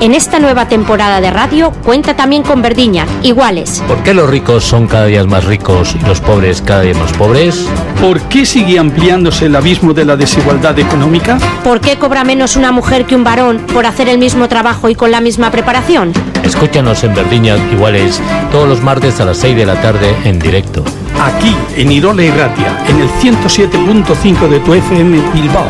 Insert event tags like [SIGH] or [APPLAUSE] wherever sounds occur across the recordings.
En esta nueva temporada de radio cuenta también con Verdiñac, iguales. ¿Por qué los ricos son cada día más ricos y los pobres cada día más pobres? ¿Por qué sigue ampliándose el abismo de la desigualdad económica? ¿Por qué cobra menos una mujer que un varón por hacer el mismo trabajo y con la misma preparación? Escúchanos en Verdiñac iguales todos los martes a las 6 de la tarde en directo. Aquí, en Irola y Ratia, en el 107.5 de tu FM Bilbao.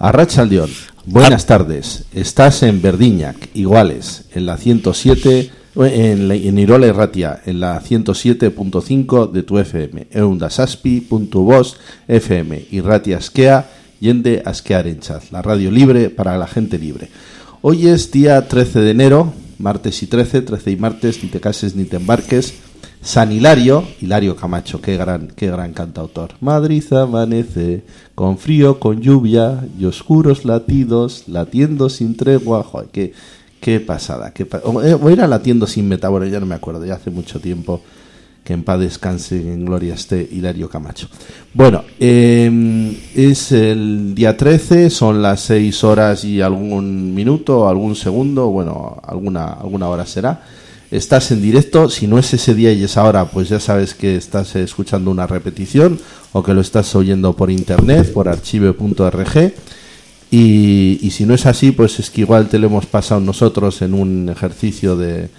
Arrachaldeón, buenas tardes. Estás en Verdiñac, iguales, en la 107, en, la, en Irola y Ratia, en la 107.5 de tu FM, eundasaspi.vos FM y Ratia Askea, yende Askearenchaz, la radio libre para la gente libre. Hoy es día 13 de enero, martes y 13, 13 y martes, ni te cases ni te embarques. San Hilario, Hilario Camacho, qué gran, qué gran cantautor. Madrid amanece con frío, con lluvia y oscuros latidos, latiendo sin tregua. Joder, qué, qué pasada. Qué pa o, o, era latiendo sin bueno, ya no me acuerdo, ya hace mucho tiempo que en paz descanse en gloria este Hilario Camacho. Bueno, eh, es el día 13, son las 6 horas y algún minuto, algún segundo, bueno, alguna, alguna hora será estás en directo, si no es ese día y esa hora, pues ya sabes que estás escuchando una repetición o que lo estás oyendo por internet, por archive.org. Y, y, si no es así, pues es que igual te lo hemos pasado nosotros en un ejercicio de,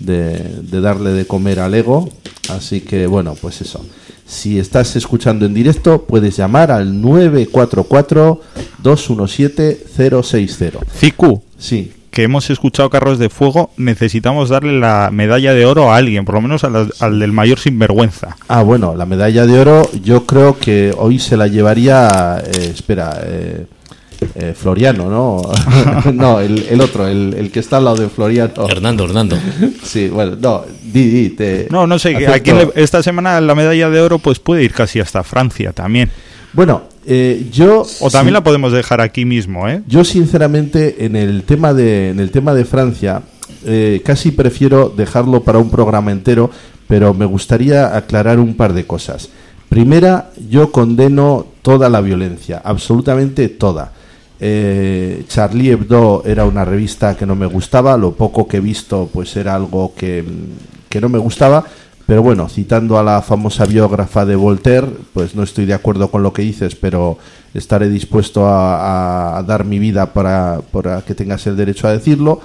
de, de darle de comer al ego. Así que bueno, pues eso. Si estás escuchando en directo, puedes llamar al 944-217-060. Cicu. Sí que hemos escuchado Carros de Fuego, necesitamos darle la medalla de oro a alguien, por lo menos al, al, del mayor sinvergüenza. Ah, bueno, la medalla de oro yo creo que hoy se la llevaría, eh, espera, eh, eh, Floriano, ¿no? [LAUGHS] no, el, el otro, el, el, que está al lado de Floriano. Hernando, Hernando. [LAUGHS] sí, bueno, no, di, di, te No, no sé, aquí le, esta semana la medalla de oro pues puede ir casi hasta Francia también. Bueno, eh, yo o también la podemos dejar aquí mismo, ¿eh? Yo sinceramente en el tema de en el tema de Francia eh, casi prefiero dejarlo para un programa entero, pero me gustaría aclarar un par de cosas. Primera, yo condeno toda la violencia, absolutamente toda. Eh, Charlie Hebdo era una revista que no me gustaba, lo poco que he visto pues era algo que, que no me gustaba, pero bueno, citando a la famosa biógrafa de Voltaire, pues no estoy de acuerdo con lo que dices, pero estaré dispuesto a, a dar mi vida para, para, que tengas el derecho a decirlo.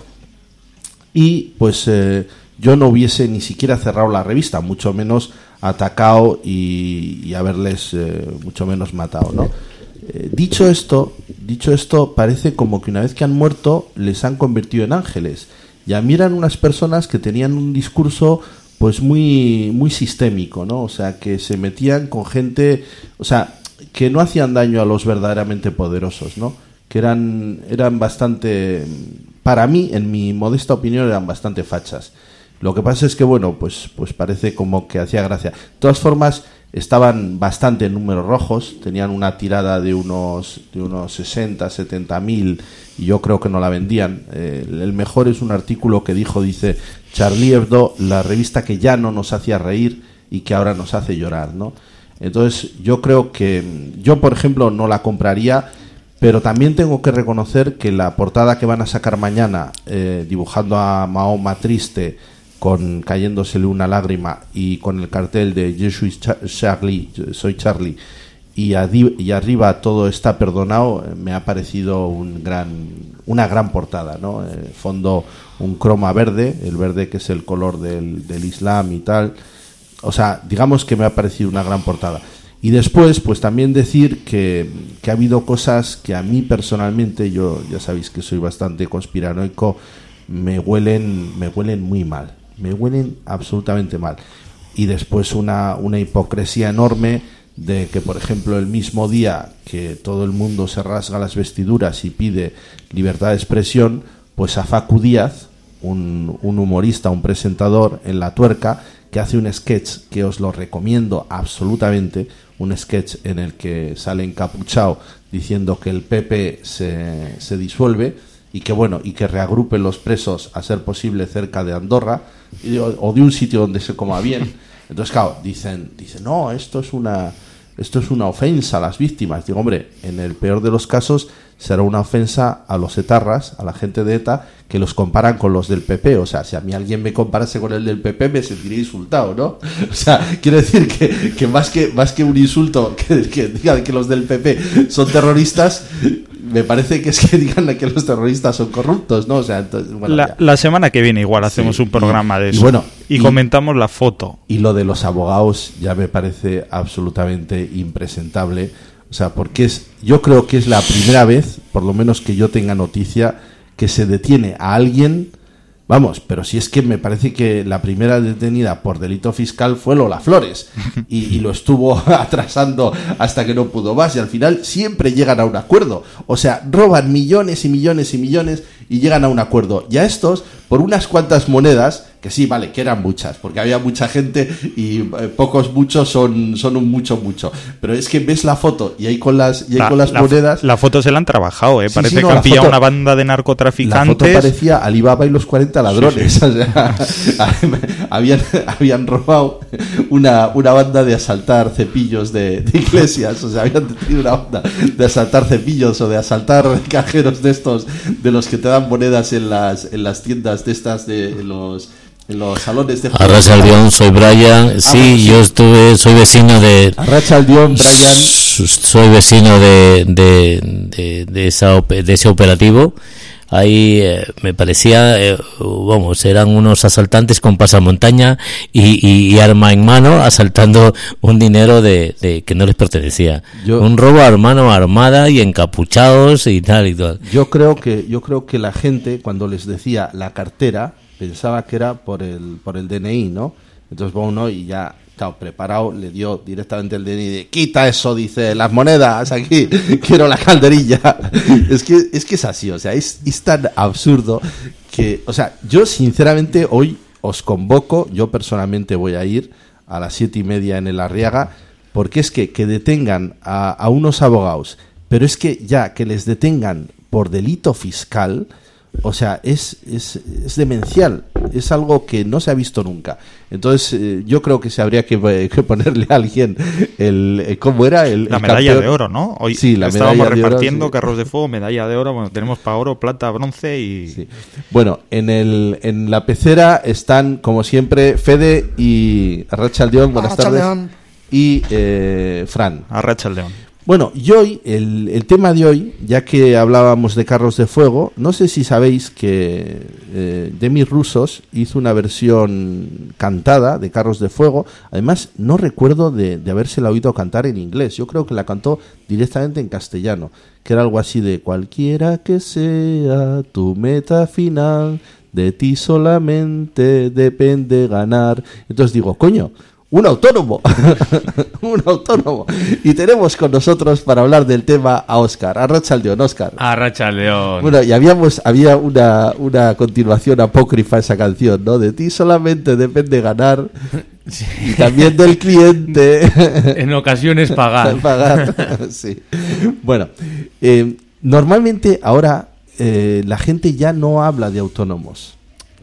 Y pues eh, yo no hubiese ni siquiera cerrado la revista, mucho menos atacado y, y haberles eh, mucho menos matado, ¿no? Eh, dicho esto, dicho esto, parece como que una vez que han muerto les han convertido en ángeles. Ya miran unas personas que tenían un discurso pues muy muy sistémico, ¿no? O sea, que se metían con gente, o sea, que no hacían daño a los verdaderamente poderosos, ¿no? Que eran eran bastante para mí, en mi modesta opinión, eran bastante fachas. Lo que pasa es que bueno, pues pues parece como que hacía gracia. De todas formas, estaban bastante en números rojos, tenían una tirada de unos de unos 60, 70 mil y yo creo que no la vendían. Eh, el mejor es un artículo que dijo, dice Charlie Hebdo, la revista que ya no nos hacía reír y que ahora nos hace llorar, ¿no? Entonces yo creo que yo por ejemplo no la compraría, pero también tengo que reconocer que la portada que van a sacar mañana eh, dibujando a Mahoma triste con cayéndosele una lágrima y con el cartel de Je suis Charlie, soy Charlie y, y, arriba todo está perdonado me ha parecido un gran una gran portada no eh, fondo un croma verde el verde que es el color del, del islam y tal. O sea digamos que me ha parecido una gran portada. Y después pues también decir que, que ha habido cosas que a mí personalmente yo ya sabéis que soy bastante conspiranoico me huelen me huelen muy mal me huelen absolutamente mal. Y después una, una hipocresía enorme de que, por ejemplo, el mismo día que todo el mundo se rasga las vestiduras y pide libertad de expresión, pues a Facu Díaz, un, un humorista, un presentador en La Tuerca, que hace un sketch que os lo recomiendo absolutamente, un sketch en el que sale encapuchado diciendo que el PP se, se disuelve y que bueno y que reagrupen los presos a ser posible cerca de Andorra o de un sitio donde se coma bien entonces claro dicen dicen no esto es una esto es una ofensa a las víctimas. Digo, hombre, en el peor de los casos será una ofensa a los etarras, a la gente de ETA, que los comparan con los del PP. O sea, si a mí alguien me comparase con el del PP, me sentiría insultado, ¿no? O sea, quiero decir que, que más que más que un insulto que, que digan que los del PP son terroristas, me parece que es que [LAUGHS] digan que los terroristas son corruptos, ¿no? O sea, entonces, bueno, La, la semana que viene igual hacemos Sí, un programa de y eso. bueno, y, y- comentamos la foto. Y lo de los abogados ya me parece absolutamente impresentable. O sea, porque es, yo creo que es la primera vez, por lo menos que yo tenga noticia, que se detiene a alguien. Vamos, pero si es que me parece que la primera detenida por delito fiscal fue Lola Flores [LAUGHS] y, y lo estuvo [LAUGHS] atrasando hasta que no pudo más y al final siempre llegan a un acuerdo. O sea, roban millones y millones y millones y llegan a un acuerdo. Y a estos, por unas cuantas monedas, que sí, vale, que eran muchas, porque había mucha gente y eh, pocos muchos son, son un mucho mucho. Pero es que ves la foto y ahí con las, y ahí La, con las la- monedas... la foto se la han trabajado, ¿eh? Sí, Parece sí, no, que han pillado foto- una banda de La foto narcotraficantes. parecía Alibaba y los 40 ladrones. [LAUGHS] O sea, habían, habían robado una, una banda de asaltar cepillos de, de iglesias. O sea, habían tenido una banda de asaltar cepillos o de asaltar [LAUGHS] cajeros de estos, de los que te dan monedas en las, en las tiendas de estas, de los, en los salones de Arrasa el León, soy Brian. Sí, bueno, sí. yo estuve, soy vecino de. Arracha el Dion, Brian. Soy vecino de, de, de, de esa, de ese operativo. Ahí eh, me parecía, eh, vamos, eran unos asaltantes con pasamontaña y, y, y arma en mano asaltando un dinero de, de que no les pertenecía. Yo- un robo a mano armada y encapuchados y tal y tal. Yo creo que yo creo que la gente cuando les decía la cartera pensaba que era por el por el DNI, ¿no? Entonces va uno y ya claro, preparado le dio directamente el DNI de quita eso, dice las monedas aquí, [LAUGHS] quiero la calderilla. [LAUGHS] Es que es que es así, o sea, es, es tan absurdo que, o sea, yo sinceramente hoy os convoco, yo personalmente voy a ir a las siete y media en el Arriaga porque es que que detengan a, a unos abogados, pero es que ya que les detengan por delito fiscal, o sea, es, es, es demencial, es algo que no se ha visto nunca. Entonces, eh, yo creo que se habría que, eh, que ponerle a alguien el, eh, ¿cómo era? El, La el medalla campeón. de oro, ¿no? Hoy Sí, la estábamos medalla de oro, repartiendo sí. carros de fuego, medalla de oro. Bueno, tenemos para oro, plata, bronce y. Sí. Bueno, en, el, en la pecera están, como siempre, Fede y Arrachaldeón, buenas tardes. Arratsaldeon. Y eh, Fran. Arracha el león. Bueno, y hoy, el, el tema de hoy, ya que hablábamos de carros de fuego, no sé si sabéis que eh, Demi Rusos hizo una versión cantada de carros de fuego. Además, no recuerdo de, de habérsela oído cantar en inglés. Yo creo que la cantó directamente en castellano, que era algo así de cualquiera que sea tu meta final, de ti solamente depende ganar. Entonces digo, coño, un autónomo, [LAUGHS] un autónomo. Y tenemos con nosotros para hablar del tema a Oscar, a Rachaldeón, Oscar. Arracha el león. Bueno, y habíamos, había una, una continuación apócrifa a esa canción, ¿no? De ti solamente depende ganar [LAUGHS] y también del cliente. [LAUGHS] en ocasiones pagar. Pagar. sí. Bueno, eh, normalmente ahora eh, la gente ya no habla de autónomos.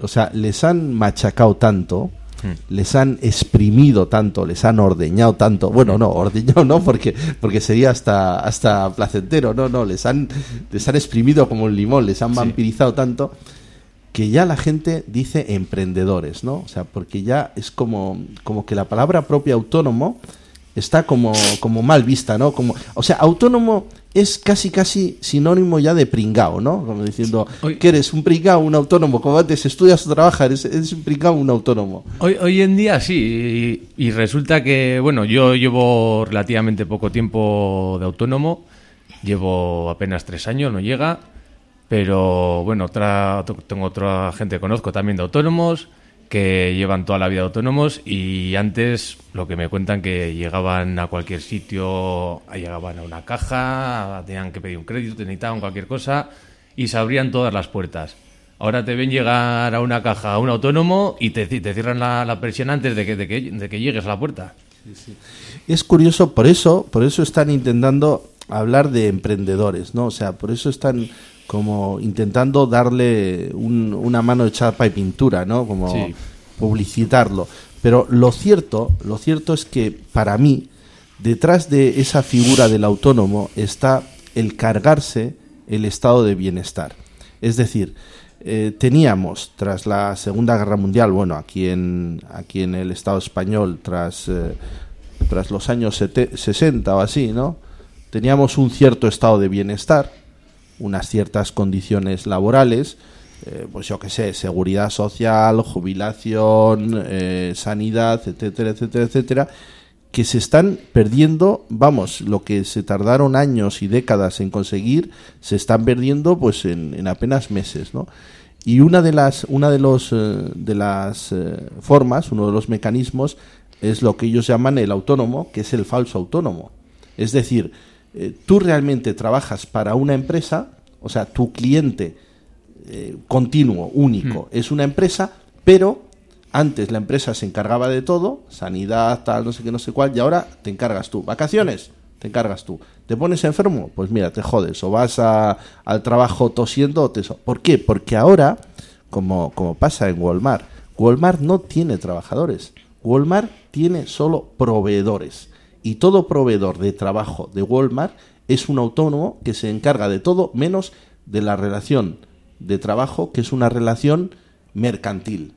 O sea, les han machacado tanto, les han exprimido tanto, les han ordeñado tanto. Bueno, no, ordeñado no, porque, porque sería hasta, hasta placentero. No, no, les han, les han exprimido como un limón, les han vampirizado tanto que ya la gente dice emprendedores, ¿no? O sea, porque ya es como, como que la palabra propia autónomo está como, como mal vista, ¿no? Como, o sea, autónomo es casi casi sinónimo ya de pringao, ¿no? Como diciendo Hoy- que eres un pringao, un autónomo, como antes estudias o trabajas, eres, eres un pringao, un autónomo. Hoy, hoy en día sí, y, y resulta que, bueno, yo llevo relativamente poco tiempo de autónomo, llevo apenas tres años, no llega, pero bueno, otra, tengo otra gente que conozco también de autónomos que llevan toda la vida autónomos y antes lo que me cuentan que llegaban a cualquier sitio, llegaban a una caja, tenían que pedir un crédito, necesitaban cualquier cosa y se abrían todas las puertas. Ahora te ven llegar a una caja, a un autónomo y te, te cierran la, la persiana antes de que, de, que, de que llegues a la puerta. Es curioso, por eso, por eso están intentando hablar de emprendedores, ¿no? O sea, por eso están como intentando darle un- una mano de chapa y pintura, ¿no? Como Sí. publicitarlo. Pero lo cierto, lo cierto es que para mí, detrás de esa figura del autónomo está el cargarse el estado de bienestar. Es decir, eh, teníamos tras la Segunda Guerra Mundial, bueno, aquí en, aquí en el Estado español, tras, eh, tras los años 60 o así, ¿no? Teníamos un cierto estado de bienestar, unas ciertas condiciones laborales, eh, pues yo qué sé, seguridad social, jubilación, sanidad, etcétera, etcétera, etcétera, que se están perdiendo, vamos, lo que se tardaron años y décadas en conseguir, se están perdiendo pues en, en apenas meses, ¿no? Y una de las, una de los, eh, de las eh, formas, uno de los mecanismos, es lo que ellos llaman el autónomo, que es el falso autónomo. Es decir, eh, tú realmente trabajas para una empresa, o sea, tu cliente continuo, único, es una empresa, pero antes la empresa se encargaba de todo, sanidad, tal, no sé qué, no sé cuál, y ahora te encargas tú. Vacaciones, te encargas tú. ¿Te pones enfermo? Pues mira, te jodes. O vas a, al trabajo tosiendo. O te ¿Por qué? Porque ahora, como, como pasa en Walmart, Walmart no tiene trabajadores. Walmart tiene solo proveedores. Y todo proveedor de trabajo de Walmart es un autónomo que se encarga de todo menos de la relación de trabajo, que es una relación mercantil.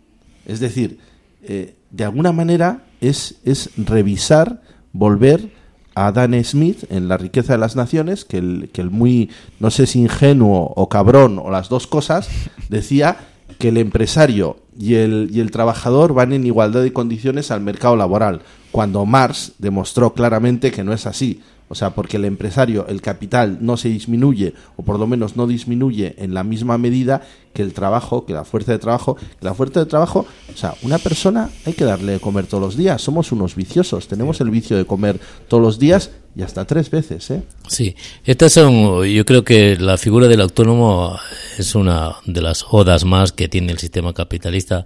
Es decir, eh, de alguna manera es, es revisar, volver a Dan Smith en La riqueza de las naciones, que el, que el muy, no sé si ingenuo o cabrón o las dos cosas, decía que el empresario y el, y el trabajador van en igualdad de condiciones al mercado laboral, cuando Marx demostró claramente que no es así. O sea, porque el empresario, el capital no se disminuye, o por lo menos no disminuye en la misma medida que el trabajo, que la fuerza de trabajo. Que la fuerza de trabajo, o sea, una persona hay que darle de comer todos los días. Somos unos viciosos, tenemos el vicio de comer todos los días y hasta tres veces, ¿eh? Sí, estas son, yo creo que la figura del autónomo es una de las odas más que tiene el sistema capitalista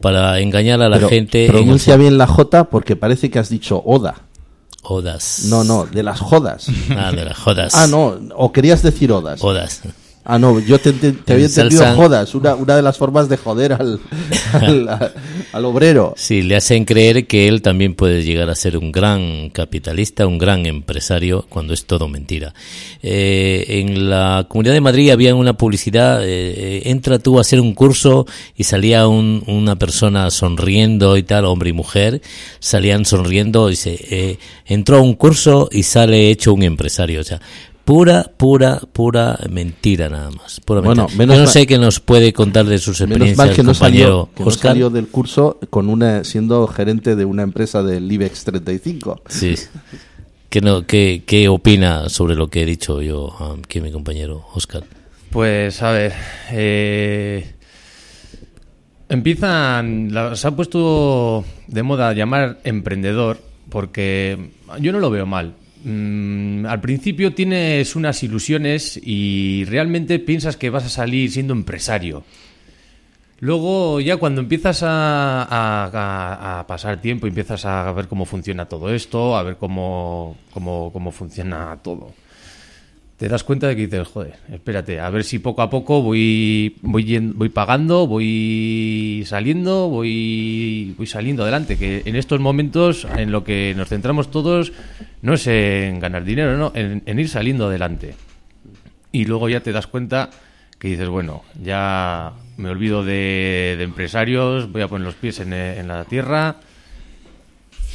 para engañar a la gente. Pronuncia bien la J porque parece que has dicho oda. Odas. No, no, de las jodas. Ah, de las jodas. ah, no, o querías decir odas. Odas. Ah, no, yo te, había entendido jodas, una, una de las formas de joder al, [LAUGHS] al, obrero. Sí, le hacen creer que él también puede llegar a ser un gran capitalista, un gran empresario, cuando es todo mentira. Eh, en la Comunidad de Madrid había una publicidad, eh, entra tú a hacer un curso y salía un, una persona sonriendo y tal, hombre y mujer, salían sonriendo, y se eh, entró a un curso y sale hecho un empresario. O sea, pura, pura, pura mentira nada más. bueno, menos Yo no sé qué nos puede contar de sus experiencias. Menos mal que no salió, que no salió del curso con una siendo gerente de una empresa del IBEX 35. Sí. ¿Qué, no, qué, qué opina sobre lo que he dicho yo aquí mi compañero Oscar? Pues a ver, eh, empiezan, se ha puesto de moda llamar emprendedor porque yo no lo veo mal. Mm, al principio tienes unas ilusiones y realmente piensas que vas a salir siendo empresario. Luego ya cuando empiezas a, pasar tiempo, empiezas a ver cómo funciona todo esto, a ver cómo, cómo, cómo funciona todo te das cuenta de que dices, joder, espérate, a ver si poco a poco voy voy voy pagando, voy saliendo, voy voy saliendo adelante, que en estos momentos en lo que nos centramos todos no es en ganar dinero, no, en, ir saliendo adelante. Y luego ya te das cuenta que dices, bueno, ya me olvido de, empresarios, voy a poner los pies en, en la tierra,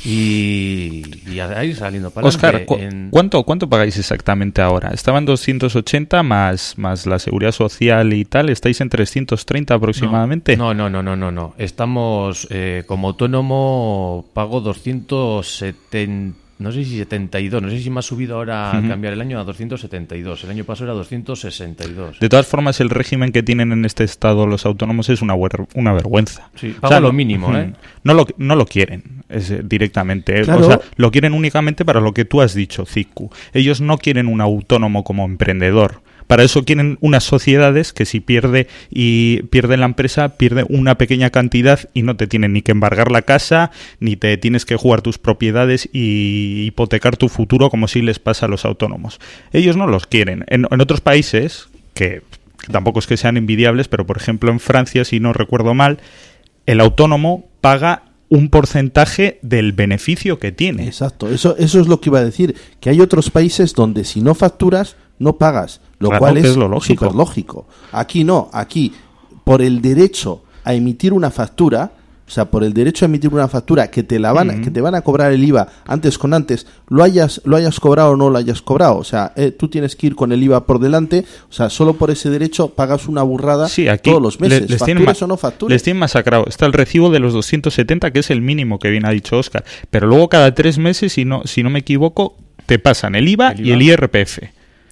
y, ahí saliendo para Oscar, ¿cuánto, ¿cuánto pagáis exactamente ahora? Estaban 280 más, más la seguridad social y tal, ¿estáis en 330 aproximadamente? No, no, no, no, no, no. Estamos eh, como autónomo, pago 270 no sé si 72, no sé si me ha subido ahora a cambiar el año a 272. El año pasado era 262. De todas formas, el régimen que tienen en este estado los autónomos es una, una vergüenza. Sí, o sea, lo mínimo, ¿eh? No lo, no lo quieren es, directamente. ¿eh? O sea, lo quieren únicamente para lo que tú has dicho, Ziku. Ellos no quieren un autónomo como emprendedor para eso quieren unas sociedades que si pierde y pierde la empresa, pierde una pequeña cantidad y no te tienen ni que embargar la casa, ni te tienes que jugar tus propiedades y hipotecar tu futuro como si les pasa a los autónomos. Ellos no los quieren. En, otros países, que tampoco es que sean envidiables, pero por ejemplo en Francia, si no recuerdo mal, el autónomo paga un porcentaje del beneficio que tiene. Exacto, eso, eso es lo que iba a decir, que hay otros países donde si no facturas, no pagas, lo cual es, lo lógico. lógico. Aquí no, aquí por el derecho a emitir una factura, o sea, por el derecho a emitir una factura que te la van, que te van a cobrar el IVA antes con antes, lo hayas, lo hayas cobrado o no lo hayas cobrado. O sea, eh, tú tienes que ir con el IVA por delante. O sea, solo por ese derecho pagas una burrada todos los meses. Les, tienen o no facturas. Les tienen masacrado. Está el recibo de los 270, que es el mínimo que bien ha dicho Oscar. Pero luego cada tres meses, si no, si no me equivoco, te pasan el IVA, y el IRPF.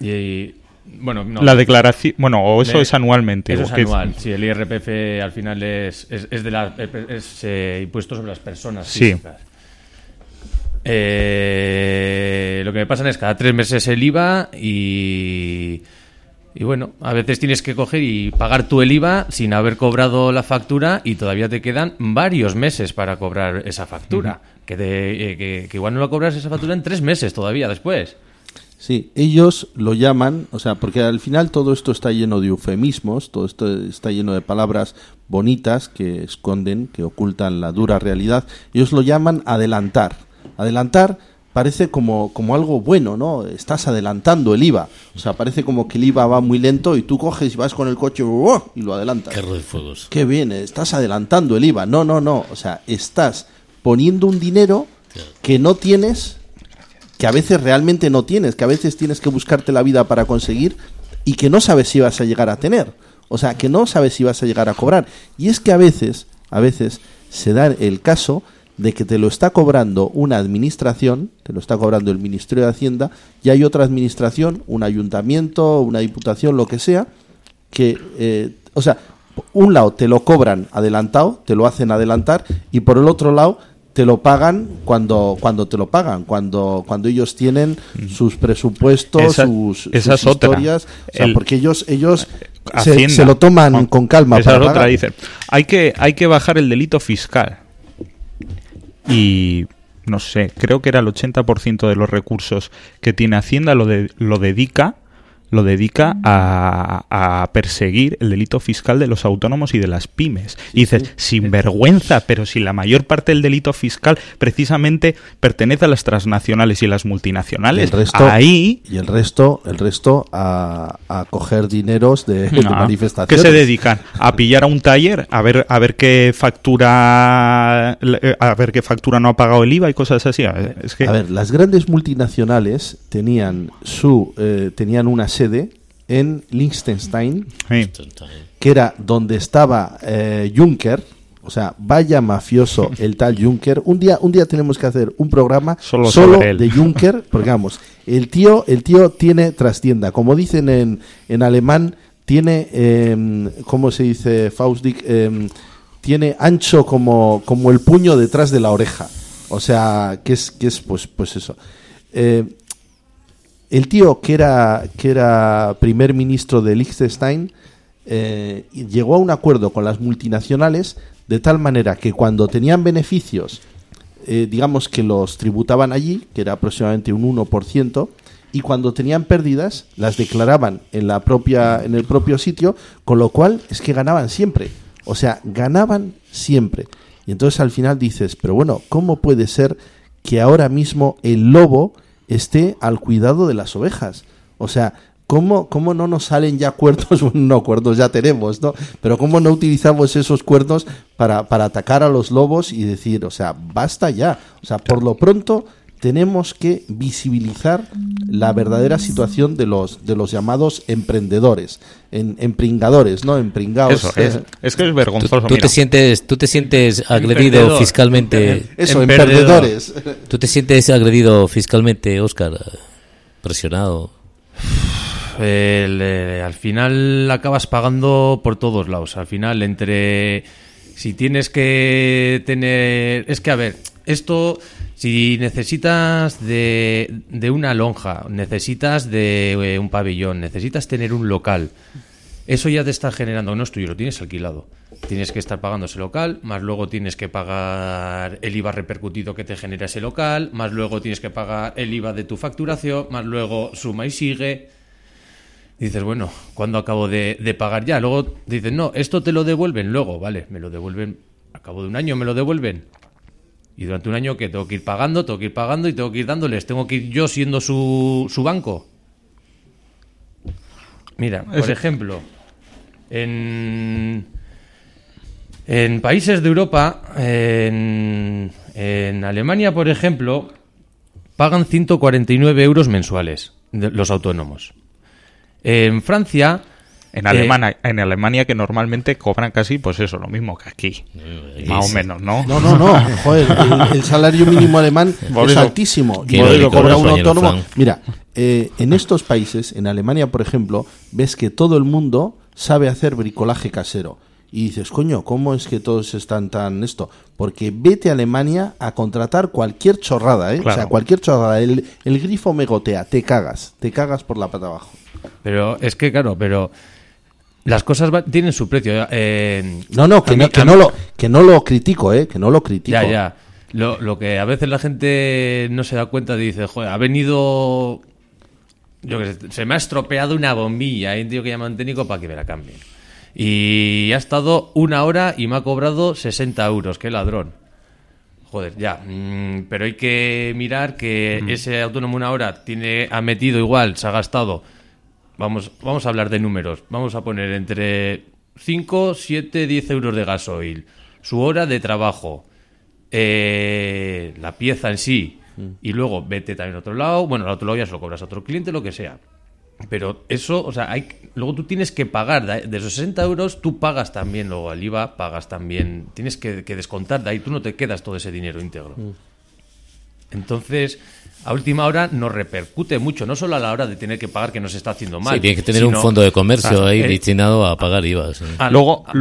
Y, bueno, la declaración, bueno, o eso es anualmente. Eso es anual. Sí, el IRPF al final es, es, de la, es eh, impuesto sobre las personas físicas. Eh, lo que me pasa es cada tres meses el IVA y, y bueno, a veces tienes que coger y pagar tú el IVA sin haber cobrado la factura y todavía te quedan varios meses para cobrar esa factura. que, de, eh, que igual no lo cobras esa factura en tres meses todavía después. Sí, ellos lo llaman, o sea, porque al final todo esto está lleno de eufemismos, todo esto está lleno de palabras bonitas que esconden, que ocultan la dura realidad. Ellos lo llaman adelantar. Adelantar parece como, como algo bueno, ¿no? Estás adelantando el IVA. O sea, parece como que el IVA va muy lento y tú coges y vas con el coche y lo adelantas. Qué fuegos. Qué bien, estás adelantando el IVA. No, no, no. O sea, estás poniendo un dinero que no tienes que a veces realmente no tienes, que a veces tienes que buscarte la vida para conseguir y que no sabes si vas a llegar a tener. O sea, que no sabes si vas a llegar a cobrar. Y es que a veces, a veces se da el caso de que te lo está cobrando una administración, te lo está cobrando el Ministerio de Hacienda, y hay otra administración, un ayuntamiento, una diputación, lo que sea, que, eh, o sea, un lado te lo cobran adelantado, te lo hacen adelantar, y por el otro lado te lo pagan cuando cuando te lo pagan cuando cuando ellos tienen sus presupuestos sus, historias. Porque ellos ellos se, lo toman con calma esa otra dice. Hay que hay que bajar el delito fiscal. Y no sé creo que era el 80% de los recursos que tiene Hacienda lo de, lo dedica lo dedica a, perseguir el delito fiscal de los autónomos y de las pymes. y dices, sin vergüenza, pero si la mayor parte del delito fiscal precisamente pertenece a las transnacionales y a las multinacionales, y el resto, ahí... Y el resto, el resto a, coger dineros de, manifestaciones. ¿Qué se dedican? A pillar a un taller, a ver, a ver qué factura a ver qué factura no ha pagado el IVA y cosas así. Es que... A ver, las grandes multinacionales tenían su eh, tenían una sede en Liechtenstein, que era donde estaba eh, Juncker. O sea, vaya mafioso [LAUGHS] el tal Juncker. Un día, un día tenemos que hacer un programa solo, de Juncker, [LAUGHS] porque vamos, el tío, el tío tiene trastienda. Como dicen en, en alemán, tiene, eh, ¿cómo se dice, Faustdick? Em, tiene ancho como, como el puño detrás de la oreja. O sea, que es, que es pues, pues eso. Eh, el tío que era, que era primer ministro de Liechtenstein eh, llegó a un acuerdo con las multinacionales de tal manera que cuando tenían beneficios, eh, digamos que los tributaban allí, que era aproximadamente un 1%, y cuando tenían pérdidas las declaraban en la propia en el propio sitio, con lo cual es que ganaban siempre. O sea, ganaban siempre. Y entonces al final dices, pero bueno, ¿cómo puede ser que ahora mismo el lobo esté al cuidado de las ovejas. O sea, ¿cómo, cómo no nos salen ya cuernos? [LAUGHS] no, cuernos ya tenemos, ¿no? Pero ¿cómo no utilizamos esos cuernos para, para atacar a los lobos y decir, o sea, basta ya? O sea, por lo pronto tenemos que visibilizar la verdadera situación de los de los llamados emprendedores, en, empringadores, ¿no? Empringados. Eso, es, es, que es vergonzoso. Tú, te sientes tú te sientes agredido fiscalmente. Eso, emprendedores. ¿Tú te sientes agredido fiscalmente, Oscar? Presionado. Eh, al final acabas pagando por todos lados. Al final, entre. Si tienes que tener. Es que, a ver, esto si necesitas de, una lonja, necesitas de eh, un pabellón, necesitas tener un local, eso ya te está generando, no es tuyo, lo tienes alquilado. Tienes que estar pagando ese local, más luego tienes que pagar el IVA repercutido que te genera ese local, más luego tienes que pagar el IVA de tu facturación, más luego suma y sigue. dices, bueno, ¿cuándo acabo de, de pagar ya? Luego dices, no, esto te lo devuelven luego, vale, me lo devuelven, a cabo de un año me lo devuelven Y durante un año que tengo que ir pagando, tengo que ir pagando y tengo que ir dándoles. Tengo que ir yo siendo su, su banco. Mira, por ejemplo, en, en países de Europa, en, en Alemania, por ejemplo, pagan 149 euros mensuales de- los autónomos. En Francia, En Eh, Alemania, en Alemania que normalmente cobran casi pues eso, lo mismo que aquí. Más o sí. menos, ¿no? No, no, no. [LAUGHS] Joder, el, el salario mínimo alemán es altísimo. Y lo cobra ¿no, un autónomo. Mira, eh, en estos países, en Alemania, por ejemplo, ves que todo el mundo sabe hacer bricolaje casero. Y dices, coño, ¿cómo es que todos están tan esto? Porque vete a Alemania a contratar cualquier chorrada, ¿eh? O sea, cualquier chorrada. El, el grifo me gotea, te cagas, te cagas por la pata abajo. pero es que claro, pero las cosas va- tienen su precio. eh, No, no, que, no, que no lo, que no lo critico, ¿eh? Que no lo critico. Ya, ya. Lo, lo que a veces la gente no se da cuenta dice, joder, ha venido... Yo qué sé, se me ha estropeado una bombilla. Hay un tío que llama a un técnico para que me la cambie. Y ha estado una hora y me ha cobrado 60 euros. ¡Qué ladrón! Joder, ya. mm, pero hay que mirar que ese autónomo una hora tiene, ha metido igual, se ha gastado. Vamos, vamos a hablar de números. Vamos a poner entre 5, 7, 10 euros de gasoil. Su hora de trabajo. eh, la pieza en sí. Y luego vete también a otro lado. Bueno, al otro lado ya se lo cobras a otro cliente, lo que sea. Pero eso, o sea, hay, luego tú tienes que pagar, de, esos 60 euros, tú pagas también, luego al IVA pagas también, tienes que, que descontar de ahí, tú no te quedas todo ese dinero íntegro. Entonces, a última hora nos repercute mucho, no solo a la hora de tener que pagar que nos está haciendo mal. Sí, tiene que tener un fondo de comercio Claro, ahí eh, destinado a pagar IVA. sí. al- Luego, a-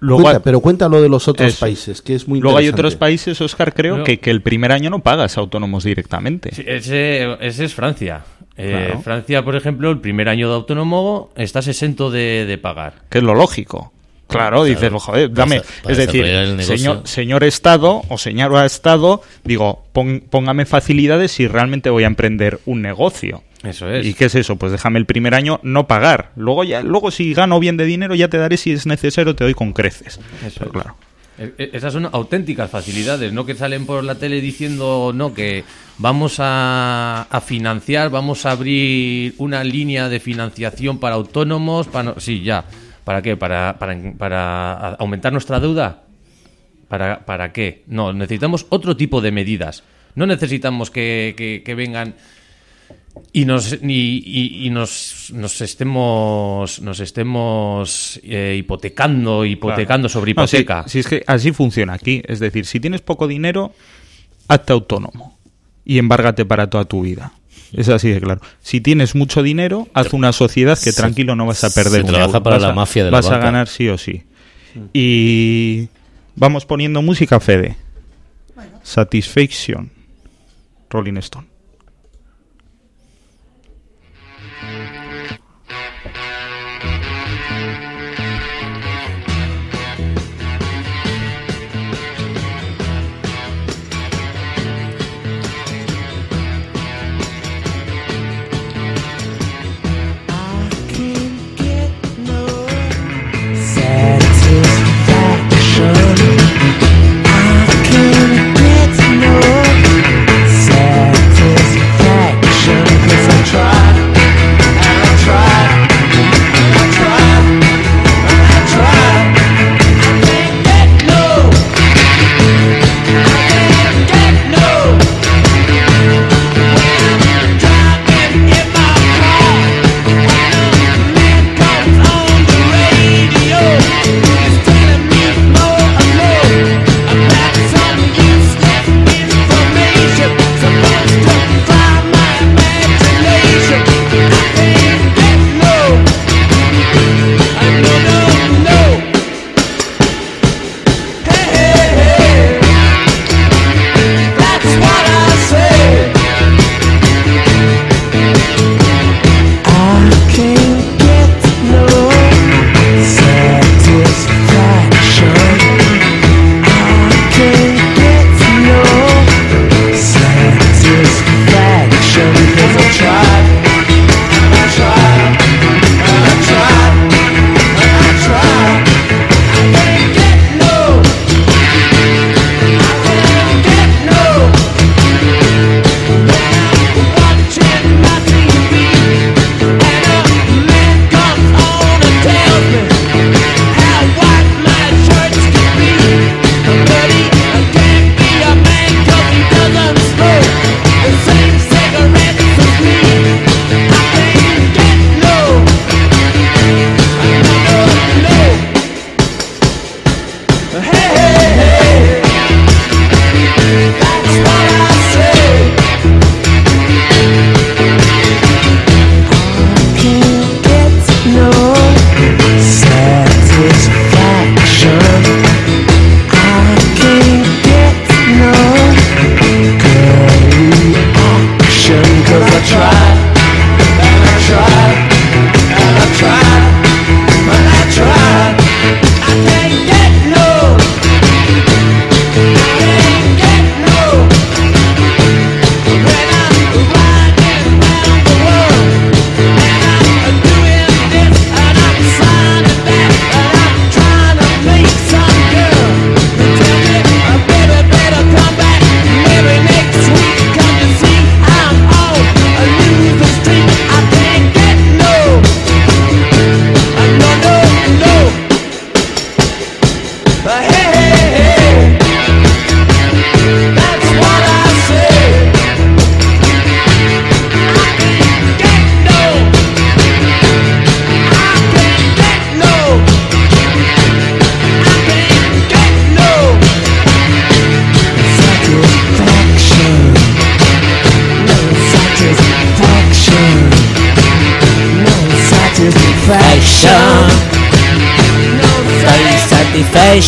luego, Cuenta, pero cuéntalo de los otros Eso. países, que es muy luego hay otros países, Oscar, creo, que, que el primer año no pagas autónomos directamente. Sí, ese, ese es Francia. Eh, Claro. Francia, por ejemplo, el primer año de autónomo estás exento de, de pagar. que es lo lógico. Claro, dices, joder, dame. para- para es decir, señor, señor Estado o señor Estado, digo, pon- póngame facilidades si realmente voy a emprender un negocio. Eso es. ¿Y qué es eso? Pues déjame el primer año no pagar. Luego ya, luego si gano bien de dinero ya te daré si es necesario, te doy con creces. Eso Pero es. claro. E- e- Esas son auténticas facilidades, no que salen por la tele diciendo no que vamos a, a financiar, vamos a abrir una línea de financiación para autónomos, para no- sí ya, ¿para qué? Para, para, para aumentar nuestra deuda, ¿Para, ¿Para qué? No, necesitamos otro tipo de medidas. No necesitamos que, que- que vengan y nos y, y- y nos, nos estemos nos estemos eh, hipotecando hipotecando sobre No, hipoteca. sí, es que así funciona aquí. Es decir, si tienes poco dinero, hazte autónomo y embárgate para toda tu vida. Es así de claro. Si tienes mucho dinero, haz una sociedad que tranquilo no vas a perder. se trabaja para Vas la a- mafia de la Vas a ganar sí o sí. Y vamos poniendo música, Fede. Satisfaction. Rolling Stone.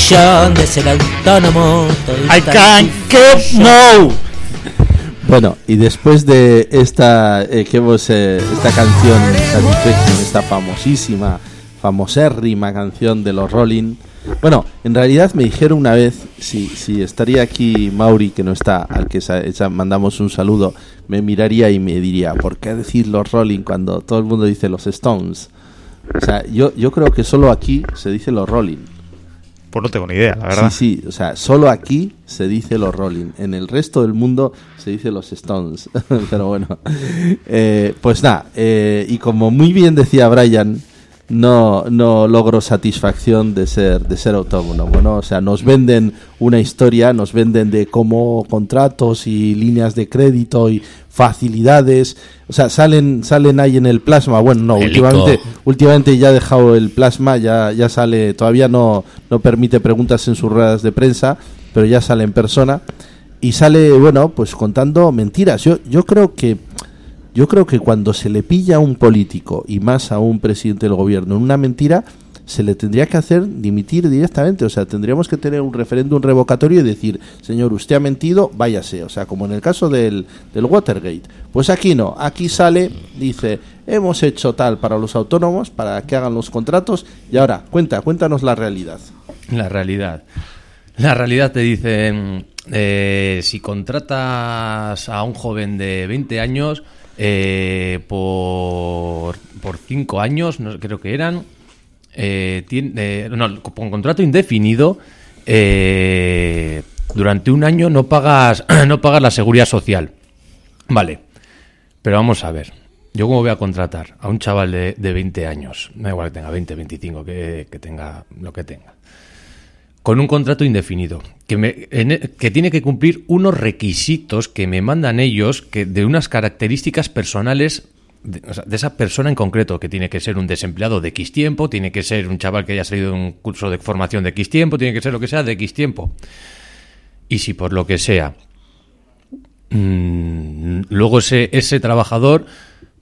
Satisfaction de ser autónomo. I can't get no. Bueno, y después de esta eh, que hemos, eh, esta canción esta famosísima, famosérrima canción de los Rolling. Bueno, en realidad me dijeron una vez si, si estaría aquí Mauri, que no está, al que mandamos un saludo, me miraría y me diría, ¿por qué decir los Rolling cuando todo el mundo dice los Stones? O sea, yo, yo creo que solo aquí se dice los Rolling. Pues no tengo ni idea, la verdad. Sí, sí, o sea, solo aquí se dice los Rolling. En el resto del mundo se dice los Stones. [LAUGHS] Pero bueno, Eh, pues nada, eh, y como muy bien decía Brian, no, no logro satisfacción de ser, de ser autónomo, ¿no? O sea, nos venden una historia, nos venden de cómo contratos y líneas de crédito y facilidades, o sea, salen, salen ahí en el plasma, bueno, no, El últimamente, ICO. últimamente ya ha dejado el plasma, ya, ya sale, todavía no, no permite preguntas en sus ruedas de prensa, pero ya sale en persona y sale, bueno, pues contando mentiras. Yo, yo creo que yo creo que cuando se le pilla a un político y más a un presidente del gobierno en una mentira, se le tendría que hacer dimitir directamente. O sea, tendríamos que tener un referéndum revocatorio y decir, señor, usted ha mentido, váyase. O sea, como en el caso del, del Watergate. Pues aquí no, aquí sale, dice, hemos hecho tal para los autónomos, para que hagan los contratos, y ahora, cuenta, cuéntanos la realidad. La realidad. La realidad te dicen, eh, si contratas a un joven de 20 años eh, por, por 5 años, no, creo que eran, eh, tien- eh, no, con contrato indefinido, eh, durante un año no pagas, [CLEARS THROAT] no pagas la seguridad social. Vale, pero vamos a ver. Yo cómo voy a contratar a un chaval de, de 20 años, no igual que tenga 20, 25, que, que tenga lo que tenga, con un contrato indefinido, e- que tiene que cumplir unos requisitos que me mandan ellos, que de unas características personales de, esa persona en concreto, que tiene que ser un desempleado de X tiempo, tiene que ser un chaval que haya salido de un curso de formación de X tiempo, tiene que ser lo que sea de X tiempo. Y si por lo que sea, mm, luego ese trabajador,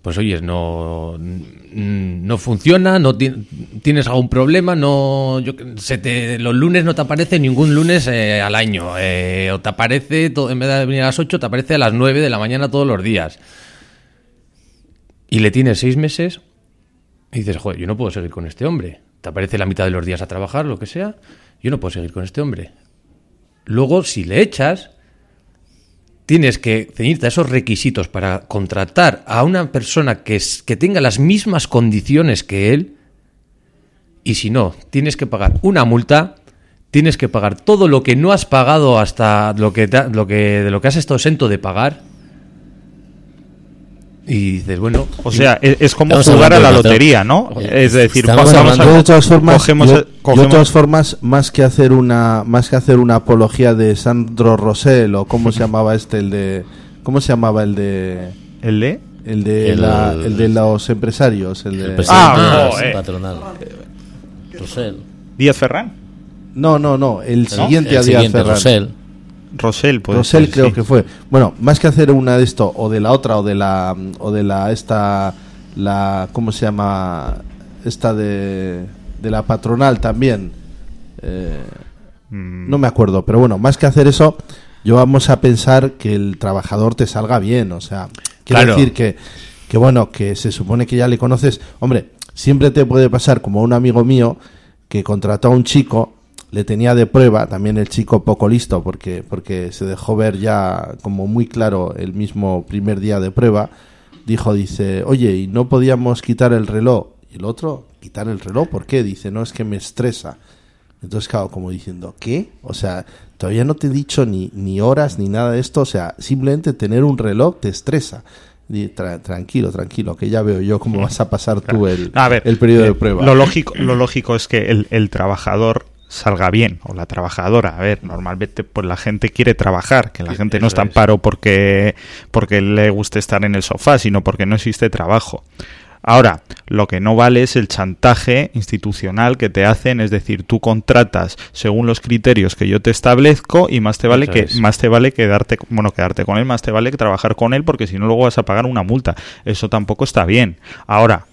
pues oyes, no, mm, no funciona, no ti- tienes algún problema, no, se te, los lunes no te aparece ningún lunes eh, al año, eh, o te aparece, to- en vez de venir a las 8, te aparece a las 9 de la mañana todos los días. Y le tienes seis meses y dices, joder, yo no puedo seguir con este hombre. Te aparece la mitad de los días a trabajar, lo que sea, yo no puedo seguir con este hombre. Luego, si le echas, tienes que ceñirte a esos requisitos para contratar a una persona que, es- que tenga las mismas condiciones que él. Y si no, tienes que pagar una multa, tienes que pagar todo lo que no has pagado hasta lo que, lo que de lo que has estado exento de pagar. Y dices, bueno, O sea, es, es como Estamos jugar a la lotería, ¿no? Es decir, estamos vamos hablando- a- de todas formas, cogemos, yo- el- yo cogemos- de todas formas, más que hacer una, más que hacer una apología de Sandro Rosell o cómo se [LAUGHS] llamaba este, el de, cómo se llamaba el de, el de el de, El- la- el de los empresarios, el de, El presidente Ah, patronal. Rosell. Díaz Ferrán, no, no, no, el siguiente El a Díaz siguiente, Ferrán. Rosell. Rosell, puede Rosell ser, creo sí. que fue. Bueno, más que hacer una de esto o de la otra o de la o de la esta la ¿cómo se llama? esta de de la patronal también. Eh, Mm, no me acuerdo, pero bueno, más que hacer eso, yo vamos a pensar que el trabajador te salga bien, o sea, quiero Claro. decir que que bueno, que se supone que ya le conoces, hombre, siempre te puede pasar como a un amigo mío que contrató a un chico, le tenía de prueba, también el chico poco listo porque porque se dejó ver ya como muy claro el mismo primer día de prueba, dijo dice, "Oye, ¿y no podíamos quitar el reloj?" Y el otro, "¿Quitar el reloj? ¿Por qué?" Dice, "No, es que me estresa." Entonces, claro, como diciendo, ¿qué? O sea, todavía no te he dicho ni, ni horas ni nada de esto. O sea, simplemente tener un reloj te estresa. Di, "Tra- tranquilo, tranquilo, que ya veo yo cómo vas a pasar tú [LAUGHS] el, A ver, el periodo eh, de prueba. Lo lógico, lo lógico es que el, el trabajador salga bien o la trabajadora. A ver, normalmente pues la gente quiere trabajar, que la gente no está en paro porque porque le guste estar en el sofá, sino porque no existe trabajo. Ahora, lo que no vale es el chantaje institucional que te hacen, es decir, tú contratas según los criterios que yo te establezco y más te vale Eso que es. más te vale quedarte, bueno, quedarte con él, más te vale que trabajar con él porque si no luego vas a pagar una multa. Eso tampoco está bien. Ahora,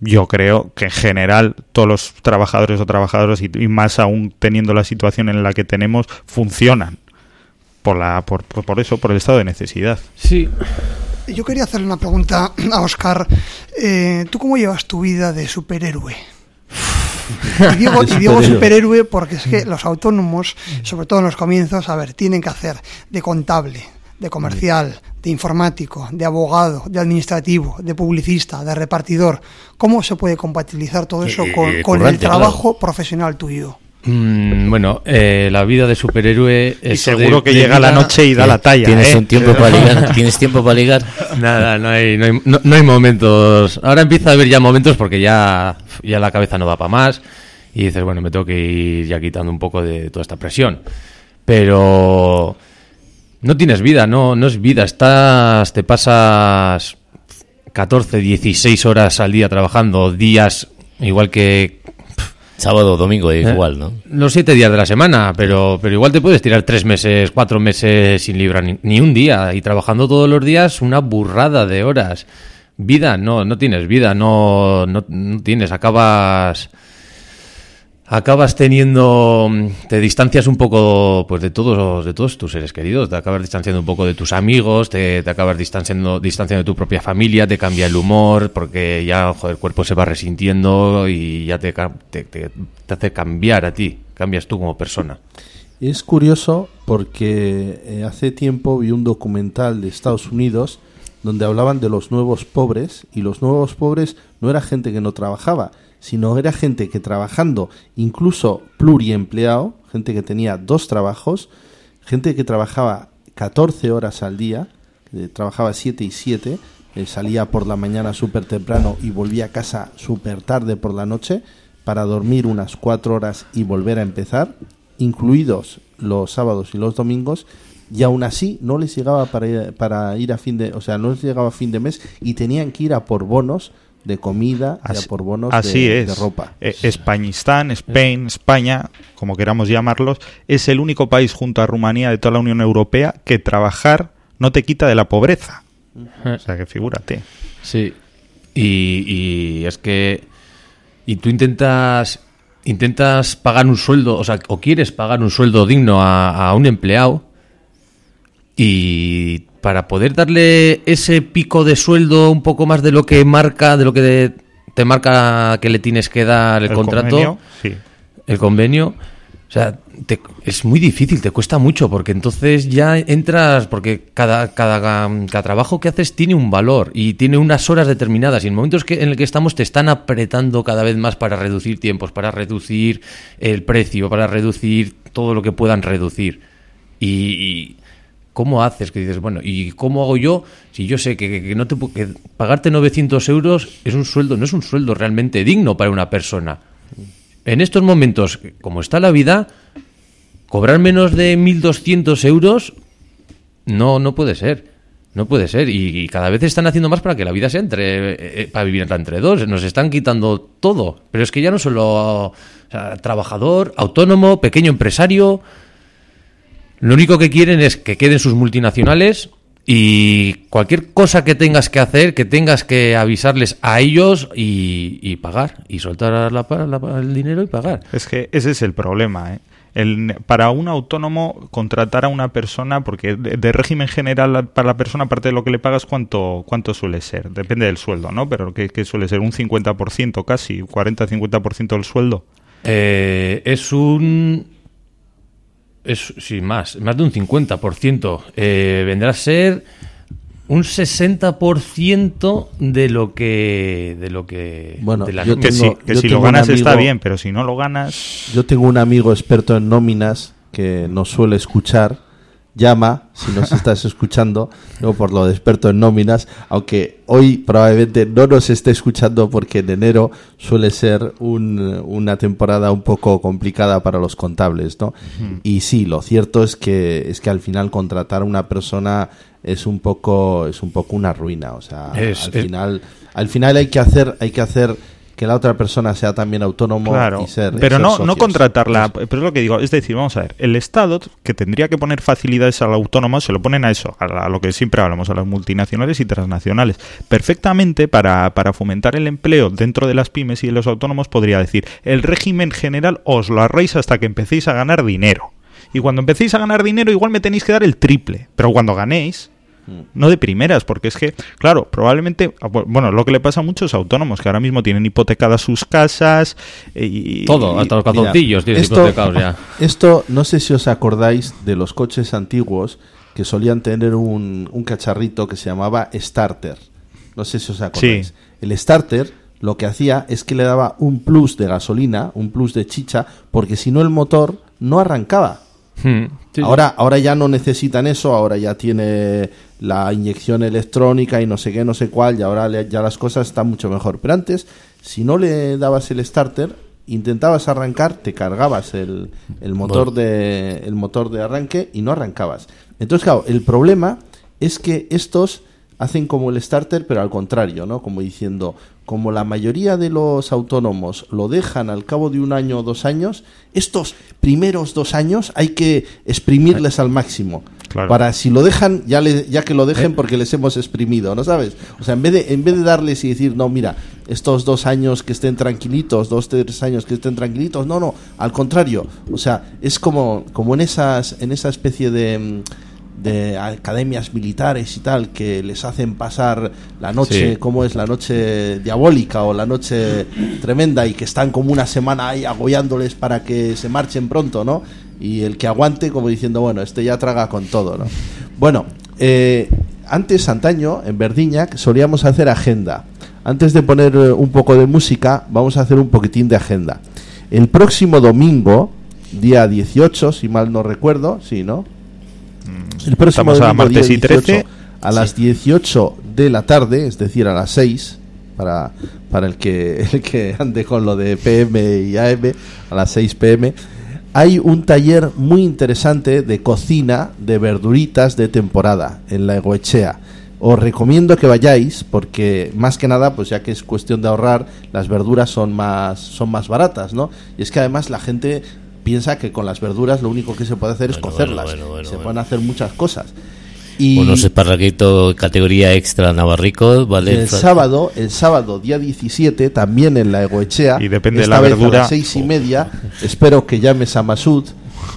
yo creo que en general todos los trabajadores o trabajadoras y, más aún teniendo la situación en la que tenemos funcionan por la por, por eso por el estado de necesidad. Sí. Yo quería hacerle una pregunta a Oscar eh, tú cómo llevas tu vida de superhéroe y digo, [LAUGHS] y digo superhéroe porque es que los autónomos, sobre todo en los comienzos, a ver, tienen que hacer de contable, de comercial, de informático, de abogado, de administrativo, de publicista, de repartidor. ¿Cómo se puede compatibilizar todo eso con, el trabajo profesional tuyo? Mm, bueno, eh, la vida de superhéroe es. seguro que llega la noche y da la talla. ¿Tienes, ¿eh? un tiempo para ligar? [LAUGHS] ¿Tienes tiempo para ligar? Nada, no hay, no hay, no, hay momentos. Ahora empieza a haber ya momentos porque ya, ya la cabeza no da para más. Y dices, bueno, me tengo que ir ya quitando un poco de toda esta presión. Pero no tienes vida, no, no es vida. Estás, te pasas 14, 16 horas al día trabajando, días igual que Sábado, domingo, eh, igual, ¿no? Los siete días de la semana, pero, pero igual te puedes tirar tres meses, cuatro meses sin librar ni, un día. Y trabajando todos los días, una burrada de horas. Vida, no, no tienes vida, no, no, no tienes, acabas acabas teniendo te distancias un poco pues de todos de todos tus seres queridos te acabas distanciando un poco de tus amigos te, acabas distanciando distanciando de tu propia familia te cambia el humor porque ya el cuerpo se va resintiendo y ya te, te, te, hace cambiar a ti cambias tú como persona. Es curioso porque eh, hace tiempo vi un documental de Estados Unidos donde hablaban de los nuevos pobres y los nuevos pobres no era gente que no trabajaba sino era gente que trabajando, incluso pluriempleado, gente que tenía dos trabajos, gente que trabajaba 14 horas al día, que trabajaba 7 y 7, eh, salía por la mañana súper temprano y volvía a casa súper tarde por la noche para dormir unas 4 horas y volver a empezar, incluidos los sábados y los domingos, y aún así no les llegaba para ir, para ir a fin de, o sea, no les llegaba a fin de mes y tenían que ir a por bonos de comida y por bonos de, ropa. Eh, Españistán, Spain, España, como queramos llamarlos, es el único país junto a Rumanía de toda la Unión Europea que trabajar no te quita de la pobreza. O sea que figúrate. Sí. Y, y es que. Y tú intentas. Intentas pagar un sueldo, o sea, o quieres pagar un sueldo digno a, a un empleado y para poder darle ese pico de sueldo un poco más de lo que marca, de lo que te marca que le tienes que dar el, contrato, el convenio, o sea, es muy difícil, te cuesta mucho, porque entonces ya entras, porque cada, cada, cada, trabajo que haces tiene un valor y tiene unas horas determinadas, y en momentos que, en el que estamos te están apretando cada vez más para reducir tiempos, para reducir el precio, para reducir todo lo que puedan reducir. y ¿Cómo haces? Que dices, bueno, ¿y cómo hago yo si yo sé que, no te que pagarte 900 euros es un sueldo, no es un sueldo realmente digno para una persona? En estos momentos, como está la vida, cobrar menos de 1.200 euros no, no puede ser. No puede ser. Y, cada vez están haciendo más para que la vida sea entre. Eh, eh, para vivir entre dos. Nos están quitando todo. Pero es que ya no solo trabajador, autónomo, pequeño empresario. Lo único que quieren es que queden sus multinacionales y cualquier cosa que tengas que hacer, que tengas que avisarles a ellos y, pagar, y soltar el dinero y pagar. Es que ese es el problema, ¿eh? El, para un autónomo contratar a una persona, porque de, régimen general para la persona, aparte de lo que le pagas, ¿cuánto, cuánto suele ser? Depende del sueldo, ¿no? Pero que, suele ser un 50% casi, 40-50% del sueldo. Eh, es un es, sí, más, más de un 50%. Eh, vendrá a ser un 60% de lo que de lo que bueno que, si, lo ganas está bien pero si no lo ganas yo tengo un amigo experto en nóminas que nos suele escuchar llama, si nos estás escuchando, no por lo de experto en nóminas, aunque hoy probablemente no nos esté escuchando porque en enero suele ser una temporada un poco complicada para los contables, ¿no? Y sí, lo cierto es que es que al final contratar a una persona es un poco es un poco una ruina, o sea, al final al final hay que hacer hay que hacer que la otra persona sea también autónomo y ser pero no no contratarla pero es lo que digo es decir vamos a ver el estado que tendría que poner facilidades al autónomo se lo ponen a eso a, lo que siempre hablamos a las multinacionales y transnacionales. Perfectamente para, para fomentar el empleo dentro de las pymes y de los autónomos podría decir el régimen general os lo arréis hasta que empecéis a ganar dinero. Y cuando empecéis a ganar dinero igual me tenéis que dar el triple pero cuando ganéis no de primeras, porque es que, claro, probablemente, bueno, lo que le pasa a muchos autónomos, que ahora mismo tienen hipotecadas sus casas eh, y... Todo, hasta los calzoncillos tienen esto, hipotecados ya. Esto, no sé si os acordáis de los coches antiguos que solían tener un, un cacharrito que se llamaba starter. No sé si os acordáis. El starter lo que hacía es que le daba un plus de gasolina, un plus de chicha, porque si no el motor no arrancaba. Hmm. ahora, ahora ya no necesitan eso, ahora ya tiene la inyección electrónica y no sé qué, no sé cuál, y ahora ya las cosas están mucho mejor. Pero antes, si no le dabas el starter, intentabas arrancar, te cargabas el, el motor, de, el motor de arranque y no arrancabas. Entonces, claro, el problema es que estos hacen como el starter, pero al contrario, ¿no? Como diciendo, como la mayoría de los autónomos lo dejan al cabo de un año o dos años, estos primeros dos años hay que exprimirles al máximo. Para si lo dejan, ya, ya que lo dejen eh. porque les hemos exprimido, ¿no sabes? O sea, en vez, de, en vez de darles y decir, no, mira, estos dos años que estén tranquilitos, dos, tres años que estén tranquilitos, no, no, al contrario. O sea, es como, como en, esas, en esa especie de mm, de academias militares y tal que les hacen pasar la noche como es la noche diabólica o la noche tremenda y que están como una semana ahí agollándoles para que se marchen pronto no y el que aguante como diciendo bueno este ya traga con todo no bueno eh, antes antaño en Verdiñac solíamos hacer agenda. Antes de poner eh, un poco de música vamos a hacer un poquitín de agenda. El próximo domingo día 18 si mal no recuerdo sí no el próximo a martes y 13 a las 18 de la tarde, es decir, a las 6 para, para el que [LAUGHS] el que ande con lo de PM y AM a las 6 PM hay un taller muy interesante de cocina de verduritas de temporada en la Egoechea. Os recomiendo que vayáis porque más que nada, pues ya que es cuestión de ahorrar, las verduras son más son más baratas, ¿no? Y es que además la gente piensa que con las verduras lo único que se puede hacer es cocerlas. se pueden hacer muchas cosas. Y unos esparraguitos categoría extra navarrico, ¿vale? El sábado, el sábado día 17, también en la Egoechea, y depende de la vez verdura. a las seis y media, espero que llames a Masud,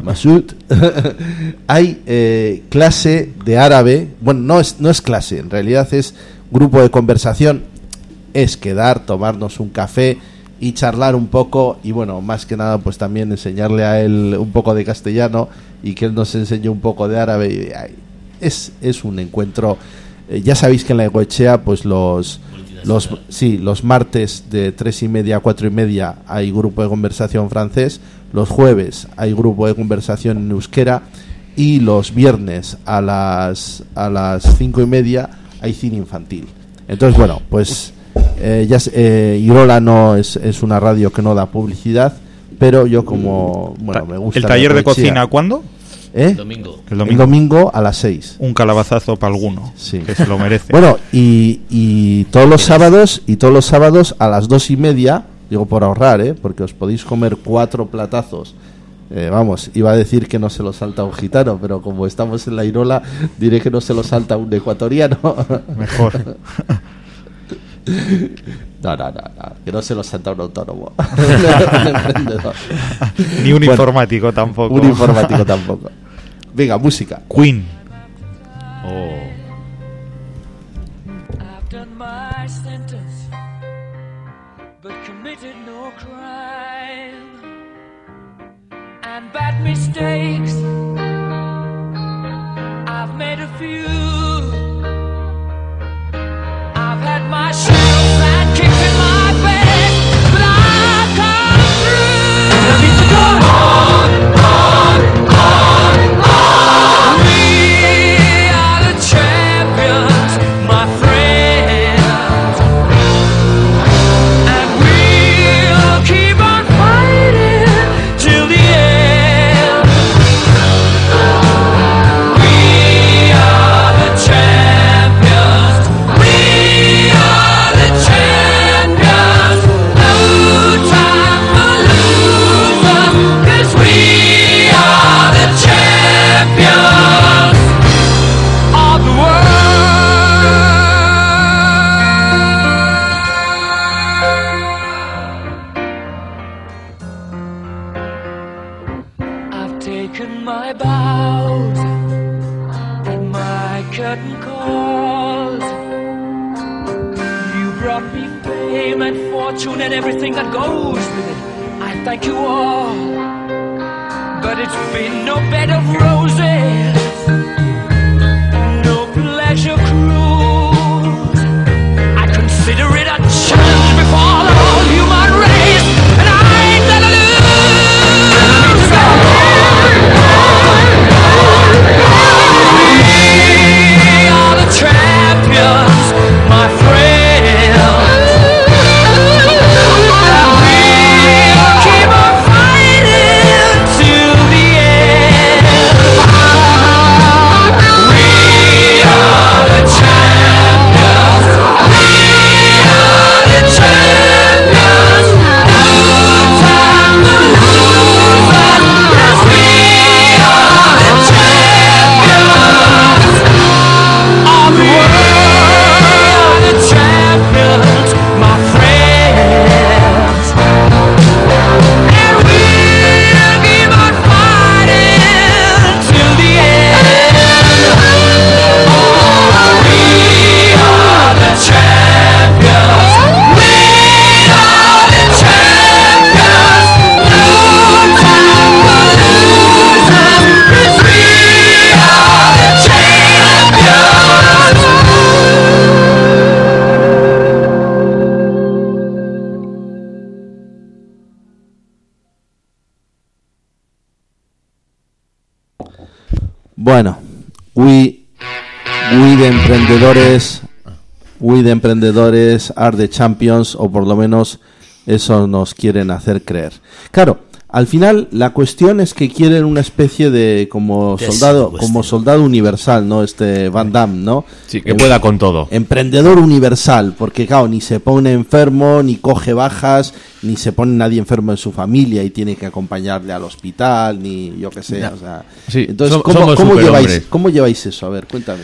Masud, [LAUGHS] hay eh, clase de árabe, bueno, no es, no es clase, en realidad es grupo de conversación, es quedar, tomarnos un café, y charlar un poco y bueno, más que nada pues también enseñarle a él un poco de castellano y que él nos enseñe un poco de árabe. Es, es un encuentro, eh, ya sabéis que en la Egoechea pues los, los, sí, los martes de tres y media a cuatro y media hay grupo de conversación francés, los jueves hay grupo de conversación en euskera y los viernes a las, a las cinco y media hay cine infantil. Entonces bueno, pues eh, ya, eh, Irola no es, es, una radio que no da publicidad, pero yo como, bueno, me gusta... ¿El taller de cocina cuándo? ¿Eh? El domingo. El domingo. a las 6. Un calabazazo para alguno, sí. que se lo merece. [LAUGHS] bueno, y, y todos los sábados, y todos los sábados a las dos y media, digo por ahorrar, ¿eh? porque os podéis comer cuatro platazos. Eh, vamos, iba a decir que no se lo salta un gitano, pero como estamos en la Irola, diré que no se lo salta un ecuatoriano. [LAUGHS] Mejor. [LAUGHS] No, no, no, que no se lo salta un autónomo. [LAUGHS] Ni un informático tampoco. Un informático tampoco. Venga, música. Queen. Oh. bad mistakes. I've made a few. My shadow emprendedores, we de emprendedores are the champions, o por lo menos eso nos quieren hacer creer. Claro, al final la cuestión es que quieren una especie de como soldado, como soldado universal, ¿no? Este Van Damme, ¿no? Sí, que Em- pueda con todo. Emprendedor universal, porque claro, ni se pone enfermo, ni coge bajas, ni se pone nadie enfermo en su familia y tiene que acompañarle al hospital, ni yo qué sé, o sea. Sí, Entonces, som- ¿cómo, somos cómo lleváis, superhombres. ¿cómo lleváis eso? A ver, cuéntame.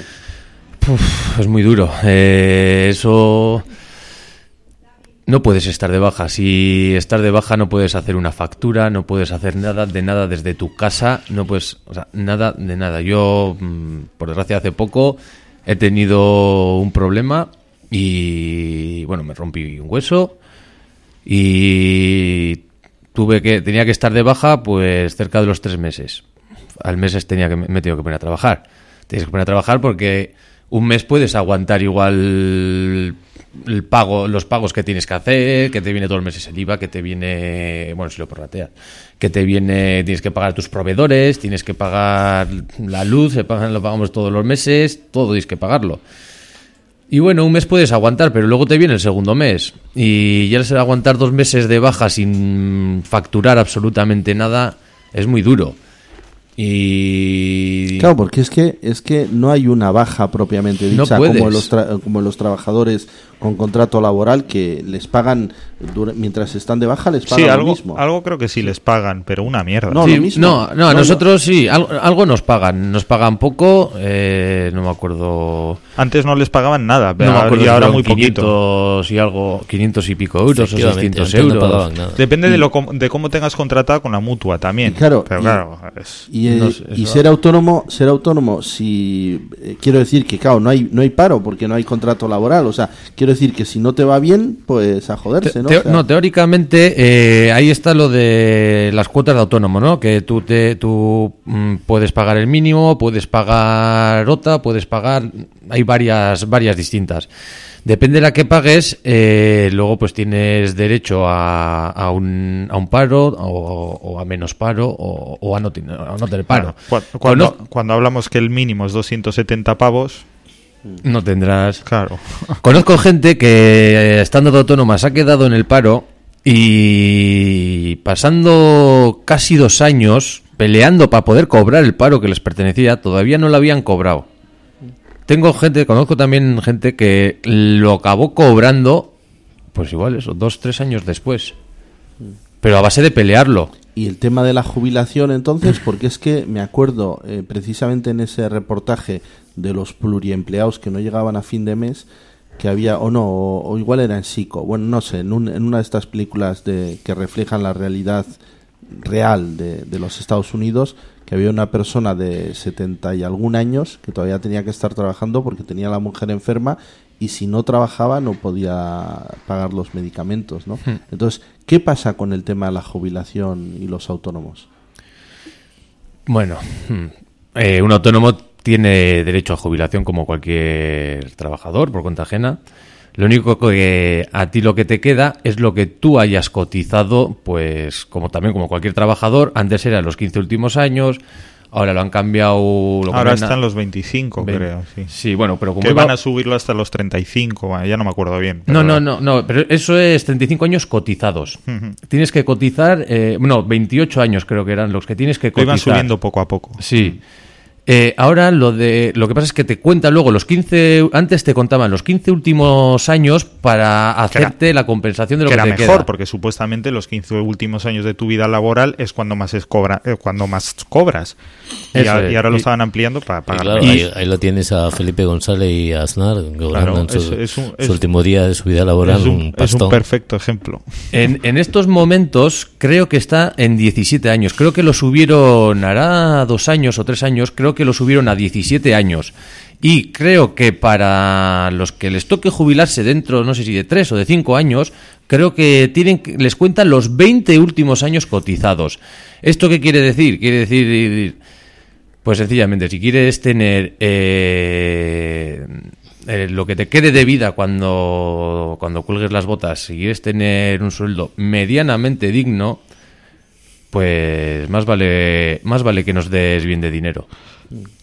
Uf, es muy duro. Eh, eso. No puedes estar de baja. Si estás de baja, no puedes hacer una factura, no puedes hacer nada de nada desde tu casa, no puedes. O sea, nada de nada. Yo, mm, por desgracia, hace poco he tenido un problema y. Bueno, me rompí un hueso y. Tuve que. Tenía que estar de baja, pues cerca de los tres meses. Al mes tenía que, me he tenido que poner a trabajar. Tienes que poner a trabajar porque un mes puedes aguantar igual el pago, los pagos que tienes que hacer, que te viene todos los meses el IVA, que te viene, bueno, si lo prorrateas, que te viene, tienes que pagar tus proveedores, tienes que pagar la luz, se pagan, lo pagamos todos los meses, todo tienes que pagarlo. Y bueno, un mes puedes aguantar, pero luego te viene el segundo mes. Y ya ser aguantar dos meses de baja sin facturar absolutamente nada es muy duro. Y. Claro, porque es que es que no hay una baja propiamente No dicha como los tra- como los trabajadores con contrato laboral que les pagan mientras están de baja les pagan Sí, lo algo, mismo. algo creo que sí les pagan, pero una mierda. No, Sí, lo mismo. no, no, a No, no. nosotros sí, algo, algo nos pagan. Nos pagan poco, eh, no me acuerdo. Antes no les pagaban nada, No pero acuerdo y ahora muy poquito. 500 y algo, 500 y pico euros o Efectivamente, 600 antes no euros. Depende de, lo, com- de cómo tengas contratado con la mutua también. Y claro, pero y- claro, es- Y, eh, No sé, y ser autónomo, ser autónomo, si eh, quiero decir que claro, no hay no hay paro porque no hay contrato laboral, o sea, quiero decir que si no te va bien, pues a joderse, ¿no? O sea, no, teóricamente eh, ahí está lo de las cuotas de autónomo, ¿no? Que tú te tú mm, puedes pagar el mínimo, puedes pagar OTA, puedes pagar hay varias varias distintas. Depende de la que pagues, eh, luego pues tienes derecho a, a, un, a un paro o, o a menos paro o, o a, no, ten- a no tener paro. Cu- Cuando, cuando hablamos que el mínimo es 270 pavos, no tendrás. claro. [LAUGHS] Conozco gente que eh, estando de autónoma se ha quedado en el paro y pasando casi dos años peleando para poder cobrar el paro que les pertenecía, todavía no lo habían cobrado. Tengo gente, conozco también gente que lo acabó cobrando, pues igual eso, dos, tres años después. Pero a base de pelearlo. Y el tema de la jubilación, entonces, [CLEARS THROAT] porque es que me acuerdo eh, precisamente en ese reportaje de los pluriempleados que no llegaban a fin de mes, que había, o no, o, igual era en Psico, bueno, no sé, en, un- en una de estas películas de, que reflejan la realidad real de, de los Estados Unidos que había una persona de 70 y algún años que todavía tenía que estar trabajando porque tenía a la mujer enferma y si no trabajaba no podía pagar los medicamentos, ¿no? Hmm. Entonces, ¿qué pasa con el tema de la jubilación y los autónomos? Bueno, hmm, eh, un autónomo tiene derecho a jubilación como cualquier trabajador por cuenta ajena. Lo único que a ti lo que te queda es lo que tú hayas cotizado, pues como también como cualquier trabajador. Antes era los 15 últimos años, ahora lo han cambiado. Lo Ahora están los 25, Ve- creo, sí. Sí, bueno, pero como Que iba- van a subirlo hasta los 35, bueno, ya no me acuerdo bien. No, pero- no, no, no, pero eso es 35 años cotizados. Tienes que cotizar, eh, no, 28 años creo que eran los que tienes que Lo cotizar. iban subiendo poco a poco. Sí. Eh, ahora lo de lo que pasa es que te cuenta luego los 15 antes te contaban los 15 últimos años para era- hacerte la compensación de lo que que, era te mejor, queda. porque supuestamente los 15 últimos años de tu vida laboral es cuando más es cobra, eh, cuando más cobras. Y, Eso a- es. y ahora lo Y- estaban ampliando para Y pagar. claro, ahí, ahí lo tienes a Felipe González y a Aznar cobrando Claro, en su, es- es un- su es- último día de su vida laboral es, un, un es un pastón. perfecto ejemplo. En, en estos momentos creo que está en 17 años. Creo que lo subieron, hará dos años o tres años, creo que lo subieron a 17 años. Y creo que para los que les toque jubilarse dentro, no sé si de tres o de cinco años, creo que tienen les cuentan los 20 últimos años cotizados. ¿Esto qué quiere decir? Quiere decir, pues sencillamente, si quieres tener eh, eh, lo que te quede de vida cuando, cuando cuelgues las botas, si quieres tener un sueldo medianamente digno, pues más vale, más vale que nos des bien de dinero.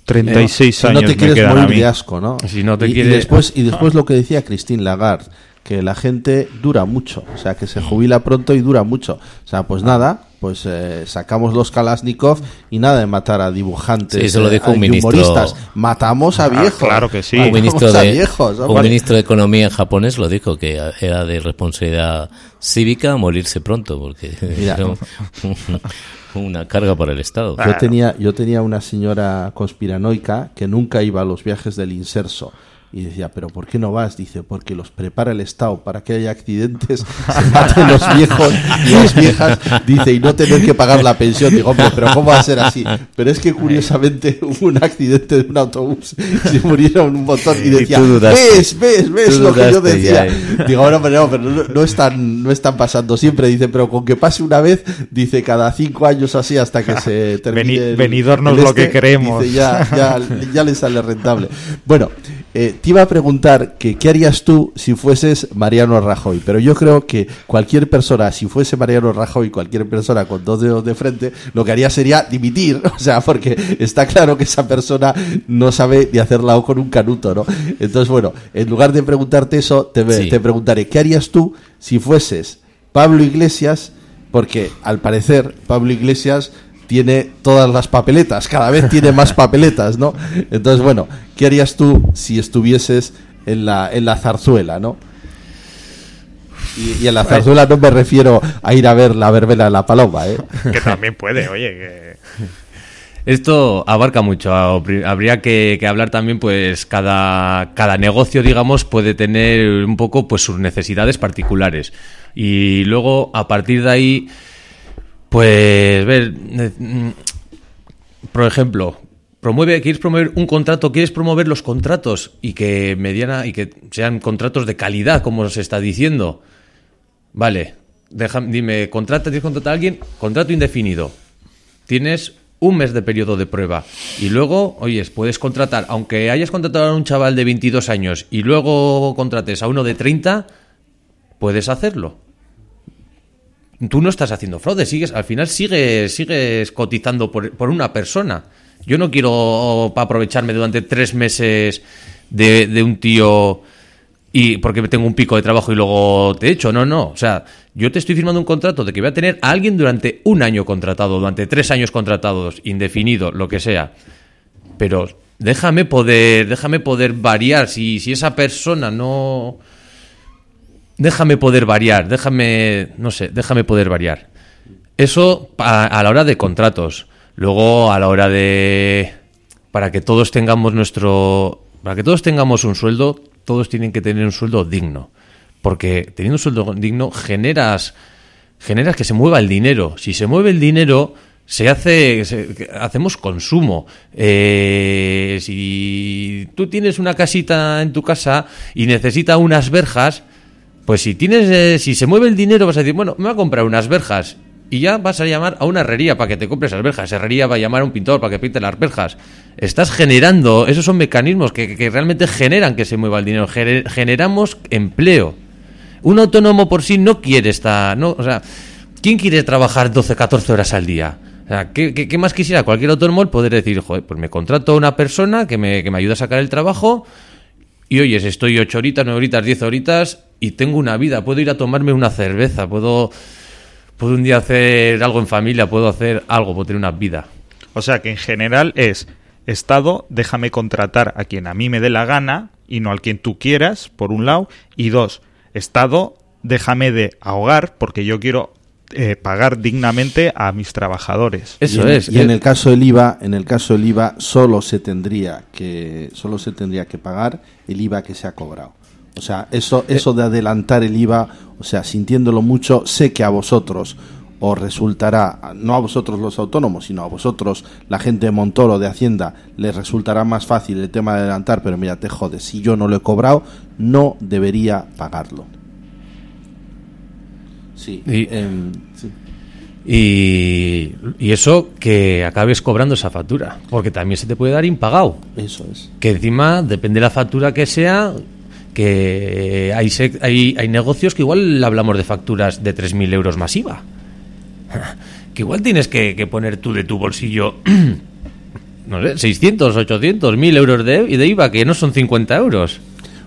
36 Si años no te quieres morir mí. de asco, ¿no? Si no te y, después, y después [LAUGHS] lo que decía Christine Lagarde, que la gente dura mucho, o sea, que se jubila pronto y dura mucho. O sea, pues nada, pues eh, sacamos los Kalashnikov y nada de matar a dibujantes Sí, eso lo eh, un ministro. humoristas. Matamos a Ah, viejos. claro que sí. un Matamos ministro a de viejos, un ministro de economía japonés lo dijo que era de responsabilidad cívica morirse pronto porque Mira. era un- una carga para el Estado. Yo tenía, yo tenía una señora conspiranoica que nunca iba a los viajes del inserso. Y decía, ¿pero por qué no vas? Dice, porque los prepara el Estado para que haya accidentes, [LAUGHS] se maten los viejos y las viejas. Dice, y no tener que pagar la pensión. Digo, hombre, ¿pero cómo va a ser así? Pero es que curiosamente hubo un accidente de un autobús, se murieron un montón y decía, ves, ves, ves lo que yo ya, decía. Digo, ahora, pero no, pero no, no están, no están pasando siempre. Dice, pero con que pase una vez, dice, cada cinco años así hasta que se [LAUGHS] termine. Veni- el- venidornos el este, lo que queremos. dice, ya, ya, [LAUGHS] ya le sale rentable. Bueno, eh, te iba a preguntar que qué harías tú si fueses Mariano Rajoy, pero yo creo que cualquier persona, si fuese Mariano Rajoy, cualquier persona con dos dedos de frente, lo que haría sería dimitir, [LAUGHS] o sea, porque está claro que esa persona no sabe ni hacerla o con un canuto, ¿no? Entonces, bueno, en lugar de preguntarte eso, te, Sí. te preguntaré, ¿qué harías tú si fueses Pablo Iglesias? Porque al parecer Pablo Iglesias tiene todas las papeletas, cada vez tiene más [LAUGHS] papeletas, ¿no? Entonces, bueno, ¿qué harías tú si estuvieses en la, en la zarzuela, ¿no? Y, y en la zarzuela no me refiero a ir a ver la verbena de la paloma, ¿eh? [LAUGHS] Que también puede, [LAUGHS] oye, que... Esto abarca mucho. habr- Habría que, que hablar también, pues cada, cada negocio, digamos, puede tener un poco pues sus necesidades particulares. Y luego, a partir de ahí, pues ver, ne- mm, por ejemplo, promueve, quieres promover un contrato, quieres promover los contratos y que mediana y que sean contratos de calidad, como se está diciendo. Vale, dime, contrata, tienes contratar a alguien, contrato indefinido. Tienes un mes de periodo de prueba y luego, oyes, puedes contratar, aunque hayas contratado a un chaval de 22 años y luego contrates a uno de 30, puedes hacerlo. Tú no estás haciendo fraude, sigues, al final sigues, sigues cotizando por, por una persona. Yo no quiero aprovecharme durante tres meses de, de un tío y porque tengo un pico de trabajo y luego te echo. No, no. O sea, yo te estoy firmando un contrato de que voy a tener a alguien durante un año contratado, durante tres años contratados, indefinido, lo que sea. Pero déjame poder, déjame poder variar. Si, si esa persona no. Déjame poder variar, déjame, no sé, déjame poder variar. Eso a, a la hora de contratos. Luego, a la hora de. Para que todos tengamos nuestro. Para que todos tengamos un sueldo, todos tienen que tener un sueldo digno. Porque teniendo un sueldo digno generas. generas que se mueva el dinero. Si se mueve el dinero, se hace se- hacemos consumo Eh, si tú tienes una casita en tu casa y necesita unas verjas pues si tienes eh, si se mueve el dinero vas a decir bueno me voy a comprar unas verjas y ya vas a llamar a una herrería para que te compres las verjas. Herrería va a llamar a un pintor para que pinte las verjas. Estás generando esos son mecanismos que, realmente generan que se mueva el dinero. Gener- generamos empleo. Un autónomo por sí no quiere estar. No, o sea, ¿quién quiere trabajar 12, 14 horas al día? O sea, ¿qué, más quisiera cualquier autónomo el poder decir, joder, pues me contrato a una persona que me, que me ayuda a sacar el trabajo y oye, si estoy 8 horitas, 9 horitas, 10 horitas y tengo una vida, puedo ir a tomarme una cerveza, puedo, puedo un día hacer algo en familia, puedo hacer algo, puedo tener una vida. O sea que en general es Estado, déjame contratar a quien a mí me dé la gana y no al quien tú quieras, por un lado. Y dos, Estado, déjame de ahogar porque yo quiero eh, pagar dignamente a mis trabajadores. y en, y en el caso del IVA, en el caso del IVA solo se tendría que solo se tendría que pagar el IVA que se ha cobrado. O sea, eso eso de adelantar el IVA, o sea, sintiéndolo mucho, sé que a vosotros os resultará, no a vosotros los autónomos, sino a vosotros, la gente de Montoro, de Hacienda, les resultará más fácil el tema de adelantar, pero mira, te jodes, si yo no lo he cobrado, no debería pagarlo. Sí, Y- sí. Y, y eso que acabes cobrando esa factura, porque también se te puede dar impagado. Eso es. Que encima, depende de la factura que sea, que hay, hay, hay negocios que igual hablamos de facturas de 3.000 euros más IVA. [LAUGHS] Que igual tienes que, que poner tú de tu bolsillo, [CLEARS THROAT] no sé, 600, 800, 1.000 euros de, de IVA, que no son 50 euros.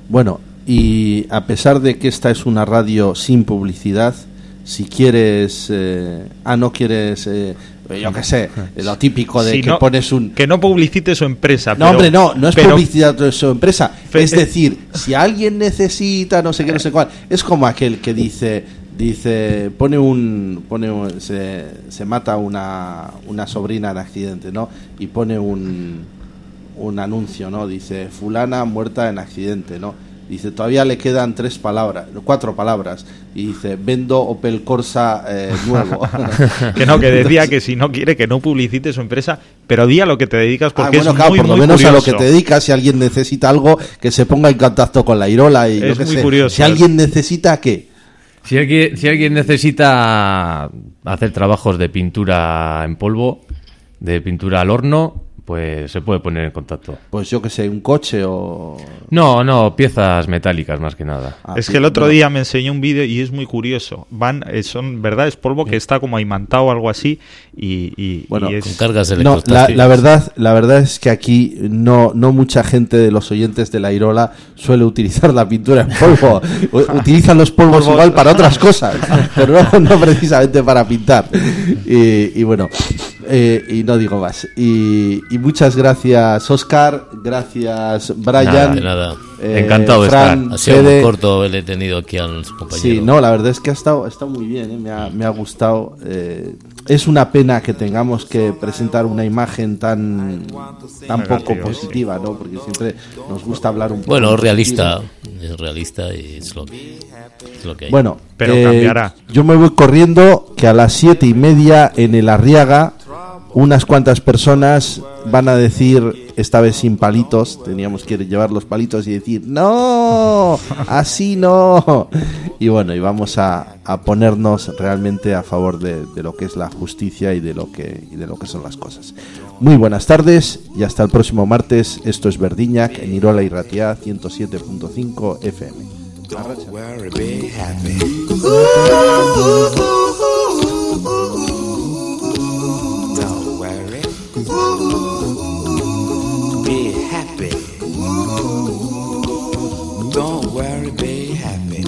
Bueno, y a pesar de que esta es una radio sin publicidad, si quieres... eh, ah, no quieres... eh, yo qué sé, lo típico de Si que no- pones un... Que no publicite su empresa. No, pero- hombre, no, no es pero- publicidad de su empresa. Es decir, si alguien necesita no sé qué, no sé cuál, es como aquel que dice, dice, pone un, pone un- se, se mata una, una sobrina en accidente, ¿no? Y pone un, un anuncio, ¿no? Dice, fulana muerta en accidente, ¿no? Dice, todavía le quedan tres palabras, cuatro palabras. Y dice, vendo Opel Corsa eh, nuevo. [LAUGHS] que no, que decía que si no quiere que no publicite su empresa, pero di a lo que te dedicas Ah, porque bueno, es claro, muy, por lo muy menos a lo que te dedicas, si alguien necesita algo, que se ponga en contacto con la Irola y yo Es muy sé. curioso. Si alguien necesita, ¿qué? Si alguien, si alguien necesita hacer trabajos de pintura en polvo, de pintura al horno, pues se puede poner en contacto. Pues yo qué sé, un coche o... No, no, piezas metálicas más que nada. Ah, es que el otro día me enseñó un vídeo y es muy curioso. Van, eh, son, ¿verdad? Es polvo que está como imantado o algo así y, y- Bueno, y es... Con cargas No, la, electrostáticas. la verdad, la verdad es que aquí no, no mucha gente de los oyentes de la Irola suele utilizar la pintura en polvo. [LAUGHS] Utilizan los polvos igual para otras cosas, pero no, no precisamente para pintar. Y, y bueno, eh, y no digo más. Y, y muchas gracias, Oscar. Gracias, Brian. Nada, de nada. eh, Encantado de Fran, estar. Ha sido Fede. muy corto el he tenido aquí al compañero. Sí, no, la verdad es que ha estado, ha estado muy bien, ¿eh? me, ha, me ha gustado. eh, es una pena que tengamos que presentar una imagen tan, tan poco positiva, ¿no? Porque siempre nos gusta hablar un poco. Bueno, en realista. positivo. Es realista y es lo que, es lo que hay. Bueno, Pero eh, cambiará. Yo me voy corriendo que a las siete y media en el Arriaga unas cuantas personas van a decir, esta vez sin palitos, teníamos que llevar los palitos y decir, no, así no. Y bueno, y vamos a, a ponernos realmente a favor de, de lo que es la justicia y de lo que y de lo que son las cosas. Muy buenas tardes y hasta el próximo martes. Esto es Verdiñac en Irola y Ratia 107.5 FM. Don't worry, be happy. Be happy. Don't worry, be happy.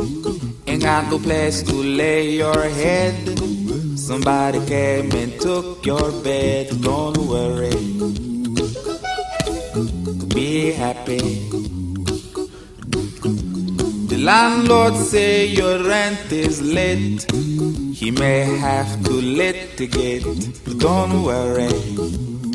Ain't got no place to lay your head. Somebody came and took your bed. Don't worry. Be happy. The landlord say your rent is late. He may have to litigate. Don't worry.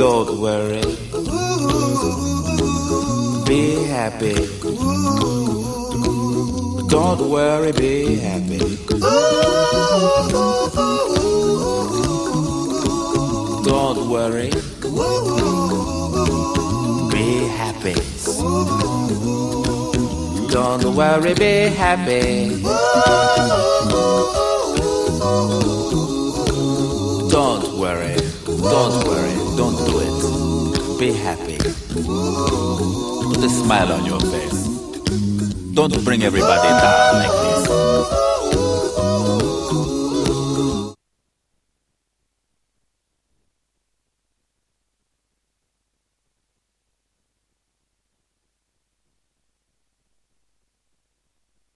Don't worry. Be happy. Don't worry, be happy. Don't worry. Be happy. Don't worry, be happy. Don't worry. Don't worry. Don't do it. Be happy. Put a smile on your face. Don't bring everybody down like this.